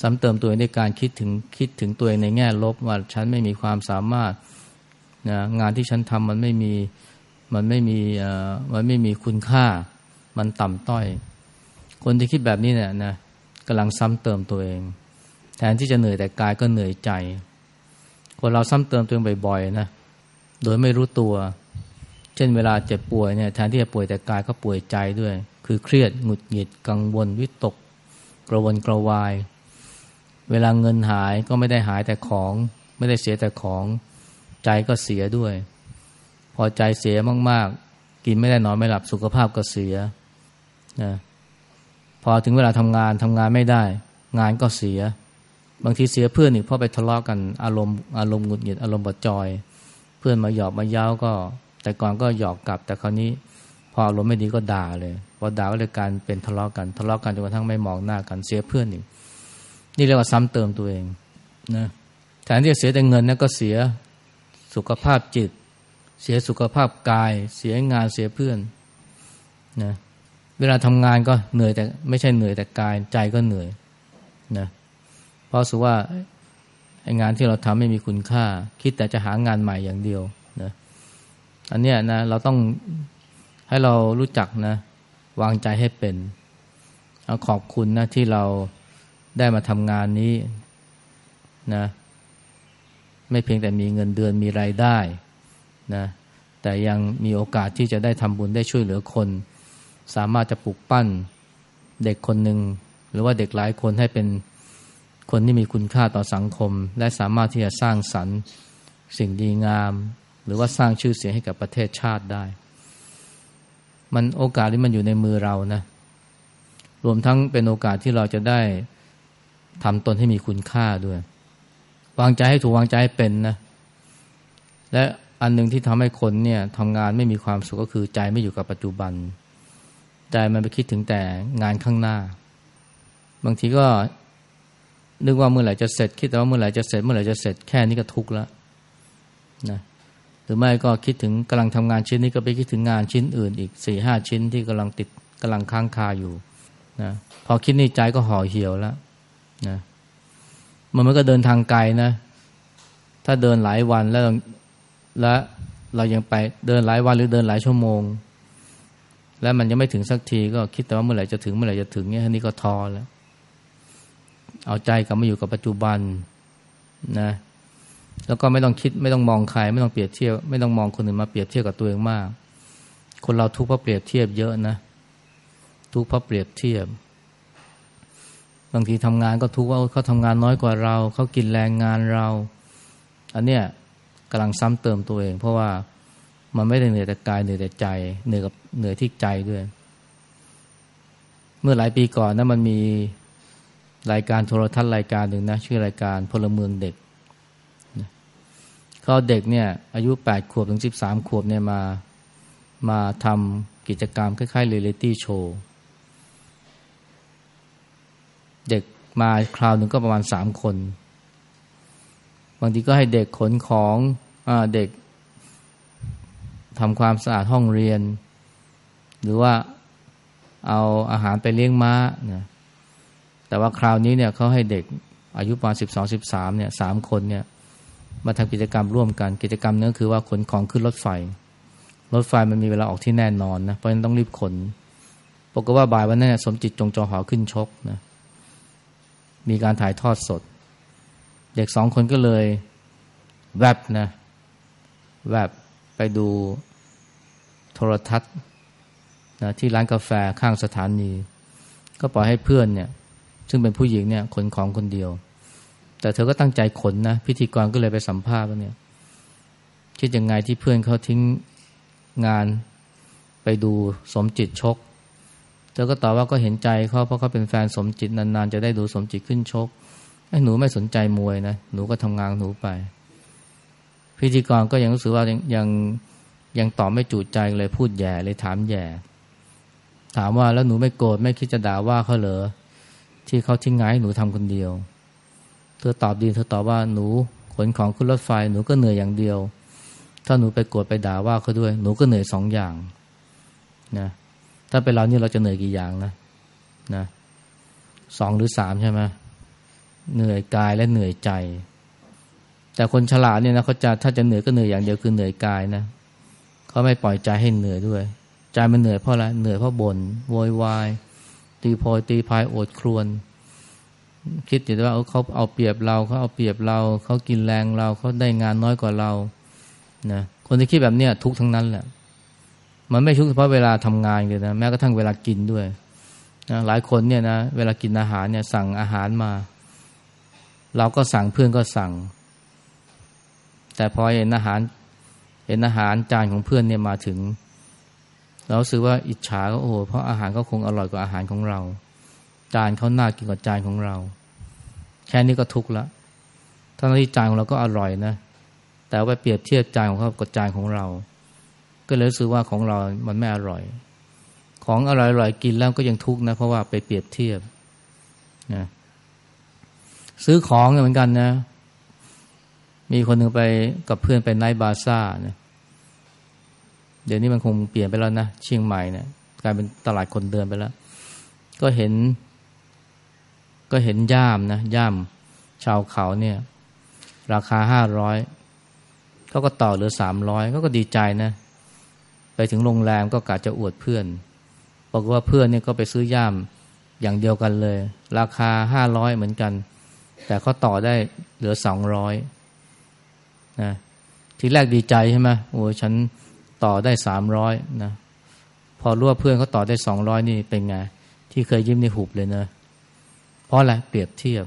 ซ้ำเติมตัวเองด้วยการคิดถึงคิดถึงตัวเองในแง่ลบว่าฉันไม่มีความสามารถ นะงานที่ฉันทำมันไม่มีมันไม่มีมันไม่มีคุณค่า มันต่ำต้อย คนที่คิดแบบนี้เนี่ยนะกำลังซ้ำเติมตัวเอง แทนที่จะเหนื่อยแต่กายก็เหนื่อยใจ คนเราซ้ำเติมตัวเองบ่อยๆนะโดยไม่รู้ตัว เช่นเวลาเจ็บป่วยเนี่ยแทนที่จะป่วยแต่กายก็ป่วยใจด้วย คือเครียดหงุดหงิดกังวลวิตกกระวนกระวาย เวลาเงินหายก็ไม่ได้หายแต่ของ ไม่ได้เสียแต่ของ ใจก็เสียด้วย พอใจเสียมาก ๆ กินไม่ได้นอนไม่หลับสุขภาพก็เสียนะพอถึงเวลาทำงานทำงานไม่ได้ งานก็เสีย บางทีเสียเพื่อนอีกเพราะไปทะเลาะกันอารมณ์อารมณ์หงุดหงิดอารมณ์บดจอย เพื่อนมาหยอกมาเย้าก็ แต่ก่อนก็หยอกกลับ แต่คราวนี้พออารมณ์ไม่ดีก็ด่าเลยพอด่าก็เลยการเป็นทะเลาะกันทะเลาะกันจนกระทั่งไม่มองหน้ากันเสียเพื่อนอีกนี่เรียกว่าซ้ำเติมตัวเองนะแทนที่จะเสียแต่เงินนั่นก็เสีย สุขภาพจิต เสียสุขภาพกาย เสียงานเสียเพื่อนนะเวลาทำงานก็เหนื่อยแต่ไม่ใช่เหนื่อยแต่กายใจก็เหนื่อยนะเพราะสุว่าไองานที่เราทำไม่มีคุณค่า คิดแต่จะหางานใหม่อย่างเดียวนะอันเนี้ยนะเราต้องให้เรารู้จักนะวางใจให้เป็นเอาขอบคุณนะที่เราได้มาทำงานนี้นะ ไม่เพียงแต่มีเงินเดือนมีไรายได้นะแต่ยังมีโอกาสที่จะได้ทำบุญได้ช่วยเหลือคน สามารถจะปลูกปั้นเด็กคนหนึ่งหรือว่าเด็กหลายคนให้เป็นคนที่มีคุณค่าต่อสังคม และสามารถที่จะสร้างสรรค์สิ่งดีงาม หรือว่าสร้างชื่อเสียงให้กับประเทศชาติได้ มันโอกาสที่มันอยู่ในมือเรานะรวมทั้งเป็นโอกาสที่เราจะได้ทำตนให้มีคุณค่าด้วย วางใจให้ถูกวางใจให้เป็นนะ และอันหนึ่งที่ทำให้คนเนี่ยทำงานไม่มีความสุขก็คือใจไม่อยู่กับปัจจุบัน ใจมันไปคิดถึงแต่งานข้างหน้า บางทีก็นึกว่าเมื่อไหร่จะเสร็จ คิดแต่ว่าเมื่อไหร่จะเสร็จ เมื่อไหร่จะเสร็จแค่นี้ก็ทุกข์แล้วนะหรือไม่ก็คิดถึงกำลังทำงานชิ้นนี้ก็ไปคิดถึงงานชิ้นอื่นอีกสี่ห้าชิ้นที่กำลังติดกำลังค้างคาอยู่นะพอคิดในใจก็ห่อเหี่ยวแล้วนะ มันมันก็เดินทางไกลนะ ถ้าเดินหลายวันแล้วและเรายังไปเดินหลายวันหรือเดินหลายชั่วโมง แล้วมันยังไม่ถึงสักทีก็คิดแต่ว่าเมื่อไหร่จะถึงเมื่อไหร่จะถึงเนี่ยนี่ก็ทอแล้ว เอาใจกลับมาอยู่กับปัจจุบันนะ แล้วก็ไม่ต้องคิดไม่ต้องมองใคร ไม่ต้องเปรียบเทียบ ไม่ต้องมองคนอื่นมาเปรียบเทียบกับตัวเองมาก คนเราทุกข์เพราะเปรียบเทียบเยอะนะ ทุกข์เพราะเปรียบเทียบ บางทีทำงานก็ทุกข์ว่าเขาทำงานน้อยกว่าเรา เขากินแรงงานเรา อันเนี้ยกำลังซ้ำเติมตัวเอง เพราะว่ามันไม่ได้เหนื่อยแต่กายเหนื่อยแต่ใจเหนื่อยกับเหนื่อยที่ใจด้วย เมื่อหลายปีก่อนนะมันมีรายการโทรทัศน์รายการหนึ่งนะชื่อรายการพลเมืองเด็กเขาเด็กเนี่ยอายุแปดขวบถึงสิบสามขวบเนี่ยมามาทำกิจกรรมคล้ายๆเรียลิตี้โชว์ เด็กมาคราวหนึ่งก็ประมาณสามคน บางทีก็ให้เด็กขนของอเด็กทำความสะอาดห้องเรียน หรือว่าเอาอาหารไปเลี้ยงม้านะแต่ว่าคราวนี้เนี่ยเขาให้เด็กอายุประมาณสิบสองสิบสามเนี่ยสามคนเนี่ยมาทำกิจกรรมร่วมกันกิจกรรมนี้คือว่าขนของขึ้นรถไฟ รถไฟมันมีเวลาออกที่แน่นอนนะเพราะฉะนั้นต้องรีบขนปรากฏว่าบ่ายวันนั้นสมจิตจงจอหอขึ้นชกนะ มีการถ่ายทอดสด เด็กสองคนก็เลยแวบนะแวบไปดูโทรทัศน์นะที่ร้านกาแฟข้างสถานี ก็ปล่อยให้เพื่อนเนี่ย ซึ่งเป็นผู้หญิงเนี่ยขนของคนเดียว แต่เธอก็ตั้งใจขนนะพิธีกรก็เลยไปสัมภาษณ์ว่าเนี่ยคิดยังไงที่เพื่อนเขาทิ้งงานไปดูสมจิตชก เธอก็ตอบว่าก็เห็นใจเขาเพราะเขาเป็นแฟนสมจิตนานๆ จะได้ดูสมจิตขึ้นชกไอ้หนูไม่สนใจมวยนะหนูก็ทำงานหนูไป พิธีกรก็ยังรู้สึกว่ายังยังยังตอบไม่จุใจเลยพูดแย่เลยถามแย่ถามว่าแล้วหนูไม่โกรธไม่คิดจะด่าว่าเขาเหรอที่เขาทิ้งงานให้หนูทำคนเดียว เธอตอบดีเธอตอบว่าหนูขนของขึ้นรถไฟหนูก็เหนื่อยอย่างเดียว ถ้าหนูไปโกรธไปด่าว่าเขาด้วย หนูก็เหนื่อยสองอย่างนะ ถ้าเป็นเรานี่เราจะเหนื่อยกี่อย่างนะนะสองหรือสามใช่ไหมเหนื่อยกายและเหนื่อยใจ แต่คนฉลาดเนี่ยนะเขาจะถ้าจะเหนื่อยก็เหนื่อยอย่างเดียวคือเหนื่อยกายนะเขาไม่ปล่อยใจให้เหนื่อยด้วย ใจมันเหนื่อยเพราะอะไรเหนื่อยเพราะบน่นโวยวายตีโพยตีพายโอดครวน คิดอยู่ว่าเขาเอาเปรียบเราเขาเอาเปรียบเราเขากินแรงเราเขาได้งานน้อยกว่าเรานะคนที่คิดแบบเนี้ยทุกทั้งนั้นแหละ มันไม่ทุกเฉพาะเวลาทำงานเลยนะแม้กระทั่งเวลากินด้วยนะหลายคนเนี่ยนะเวลากินอาหารเนี่ยสั่งอาหารมา เราก็สั่งเพื่อนก็สั่ง แต่พอเห็นอาหารเห็นอาหารจานของเพื่อนเนี่ยมาถึง เราสึกว่าอิจฉาก็โอ้โหเพราะอาหารก็คงอร่อยกว่าอาหารของเรา จานเขาน่ากินกว่าจานของเรา แค่นี้ก็ทุกข์ละทั้งที่จานของเราก็อร่อยนะแต่ว่าไปเปรียบเทียบจานของเขากับจานของเรา ก็เลยรู้สึกว่าของเรามันไม่อร่อย ของอร่อยๆกินแล้วก็ยังทุกข์นะ เพราะว่าไปเปรียบเทียบนะซื้อของเหมือนกันนะ มีคนหนึ่งไปกับเพื่อนไปไนท์บาซ่านะเดี๋ยวนี้มันคงเปลี่ยนไปแล้วนะเชียงใหม่เนี่ยกลายเป็นตลาดคนเดินไปแล้ว ก็เห็น ก็เห็นย่ามนะย่ามชาวเขาเนี่ย ราคาห้าร้อยเขาก็ต่อเหลือสามร้อยเขาก็ดีใจนะ ไปถึงโรงแรมก็กะจะอวดเพื่อนบอกว่าเพื่อนเนี่ยก็ไปซื้อย่ามอย่างเดียวกันเลย ราคาห้าร้อยเหมือนกัน แต่เขาต่อได้เหลือสองร้อยนะทีแรกดีใจใช่ไหมโอ้ฉันต่อได้สามร้อยนะพอรู้ว่าเพื่อนเขาต่อได้สองร้อยนี่เป็นไง ที่เคยยิ้มในหุบเลยนะเพราะอะไรเปรียบเทียบ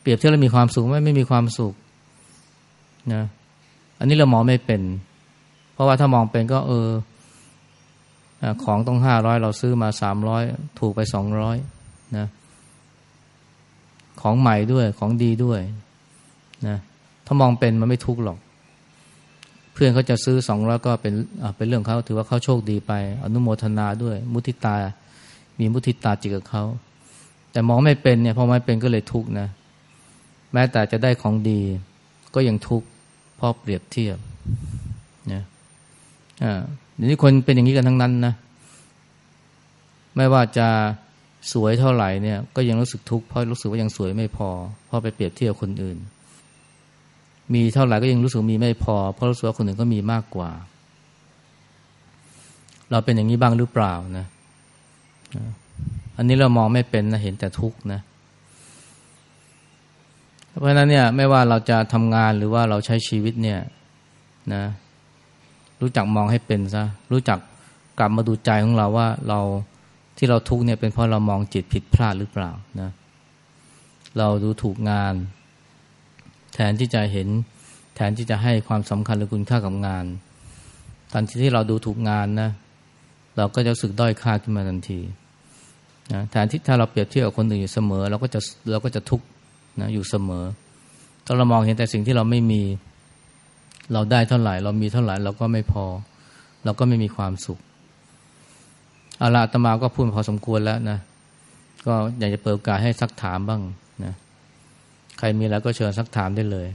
เปรียบเทียบแล้วมีความสุขไหมไม่มีความสุขนะอันนี้เราหมอไม่เป็น เพราะว่าถ้ามองเป็นก็เออ ของต้องห้าร้อยเราซื้อมาสามร้อยถูกไปสองร้อยนะของใหม่ด้วยของดีด้วยนะถ้ามองเป็นมันไม่ทุกข์หรอก เพื่อนเขาจะซื้อสองร้อยก็เป็นเป็นเรื่องเขาถือว่าเขาโชคดีไป อนุโมทนาด้วย มุทิตา มีมุทิตาจิตกับเขาแต่มองไม่เป็นเนี่ยพอไม่เป็นก็เลยทุกข์นะแม้แต่จะได้ของดี ก็ยังทุกข์เพราะเปรียบเทียบนะอ่า เดี๋ยวนี้คนเป็นอย่างนี้กันทั้งนั้นนะ ไม่ว่าจะสวยเท่าไหร่เนี่ย ก็ยังรู้สึกทุกข์เพราะรู้สึกว่ายังสวยไม่พอ เพราะไปเปรียบเทียบคนอื่น มีเท่าไหร่ก็ยังรู้สึกมีไม่พอ เพราะรู้สึกว่าคนอื่นก็มีมากกว่า เราเป็นอย่างนี้บ้างหรือเปล่านะอันนี้เรามองไม่เป็นนะเห็นแต่ทุกข์นะเพราะฉะนั้นเนี่ยไม่ว่าเราจะทำงานหรือว่าเราใช้ชีวิตเนี่ยนะ รู้จักมองให้เป็นซะรู้จักกลับมาดูใจของเราว่าเราที่เราทุกเนี่ยเป็นเพราะเรามองจิตผิดพลาดหรือเปล่านะเราดูถูกงาน แทนที่จะเห็น แทนที่จะให้ความสำคัญหรือคุณค่ากับงานทันทีที่เราดูถูกงานนะเราก็จะรู้สึกด้อยค่าขึ้นมาทันทีนะแทนที่ถ้าเราเปรียบเทียบกับคนอื่นอยู่เสมอ เราก็จะเราก็จะทุกข์นะอยู่เสมอถ้าเรามองเห็นแต่สิ่งที่เราไม่มี เราได้เท่าไหร่ เรามีเท่าไหร่เราก็ไม่พอ เราก็ไม่มีความสุขอาลาตมาก็พูดพอสมควรแล้วนะก็อยากจะเปิดโอกาสให้สักถามบ้างนะใครมีแล้วก็เชิญสักถามได้เลย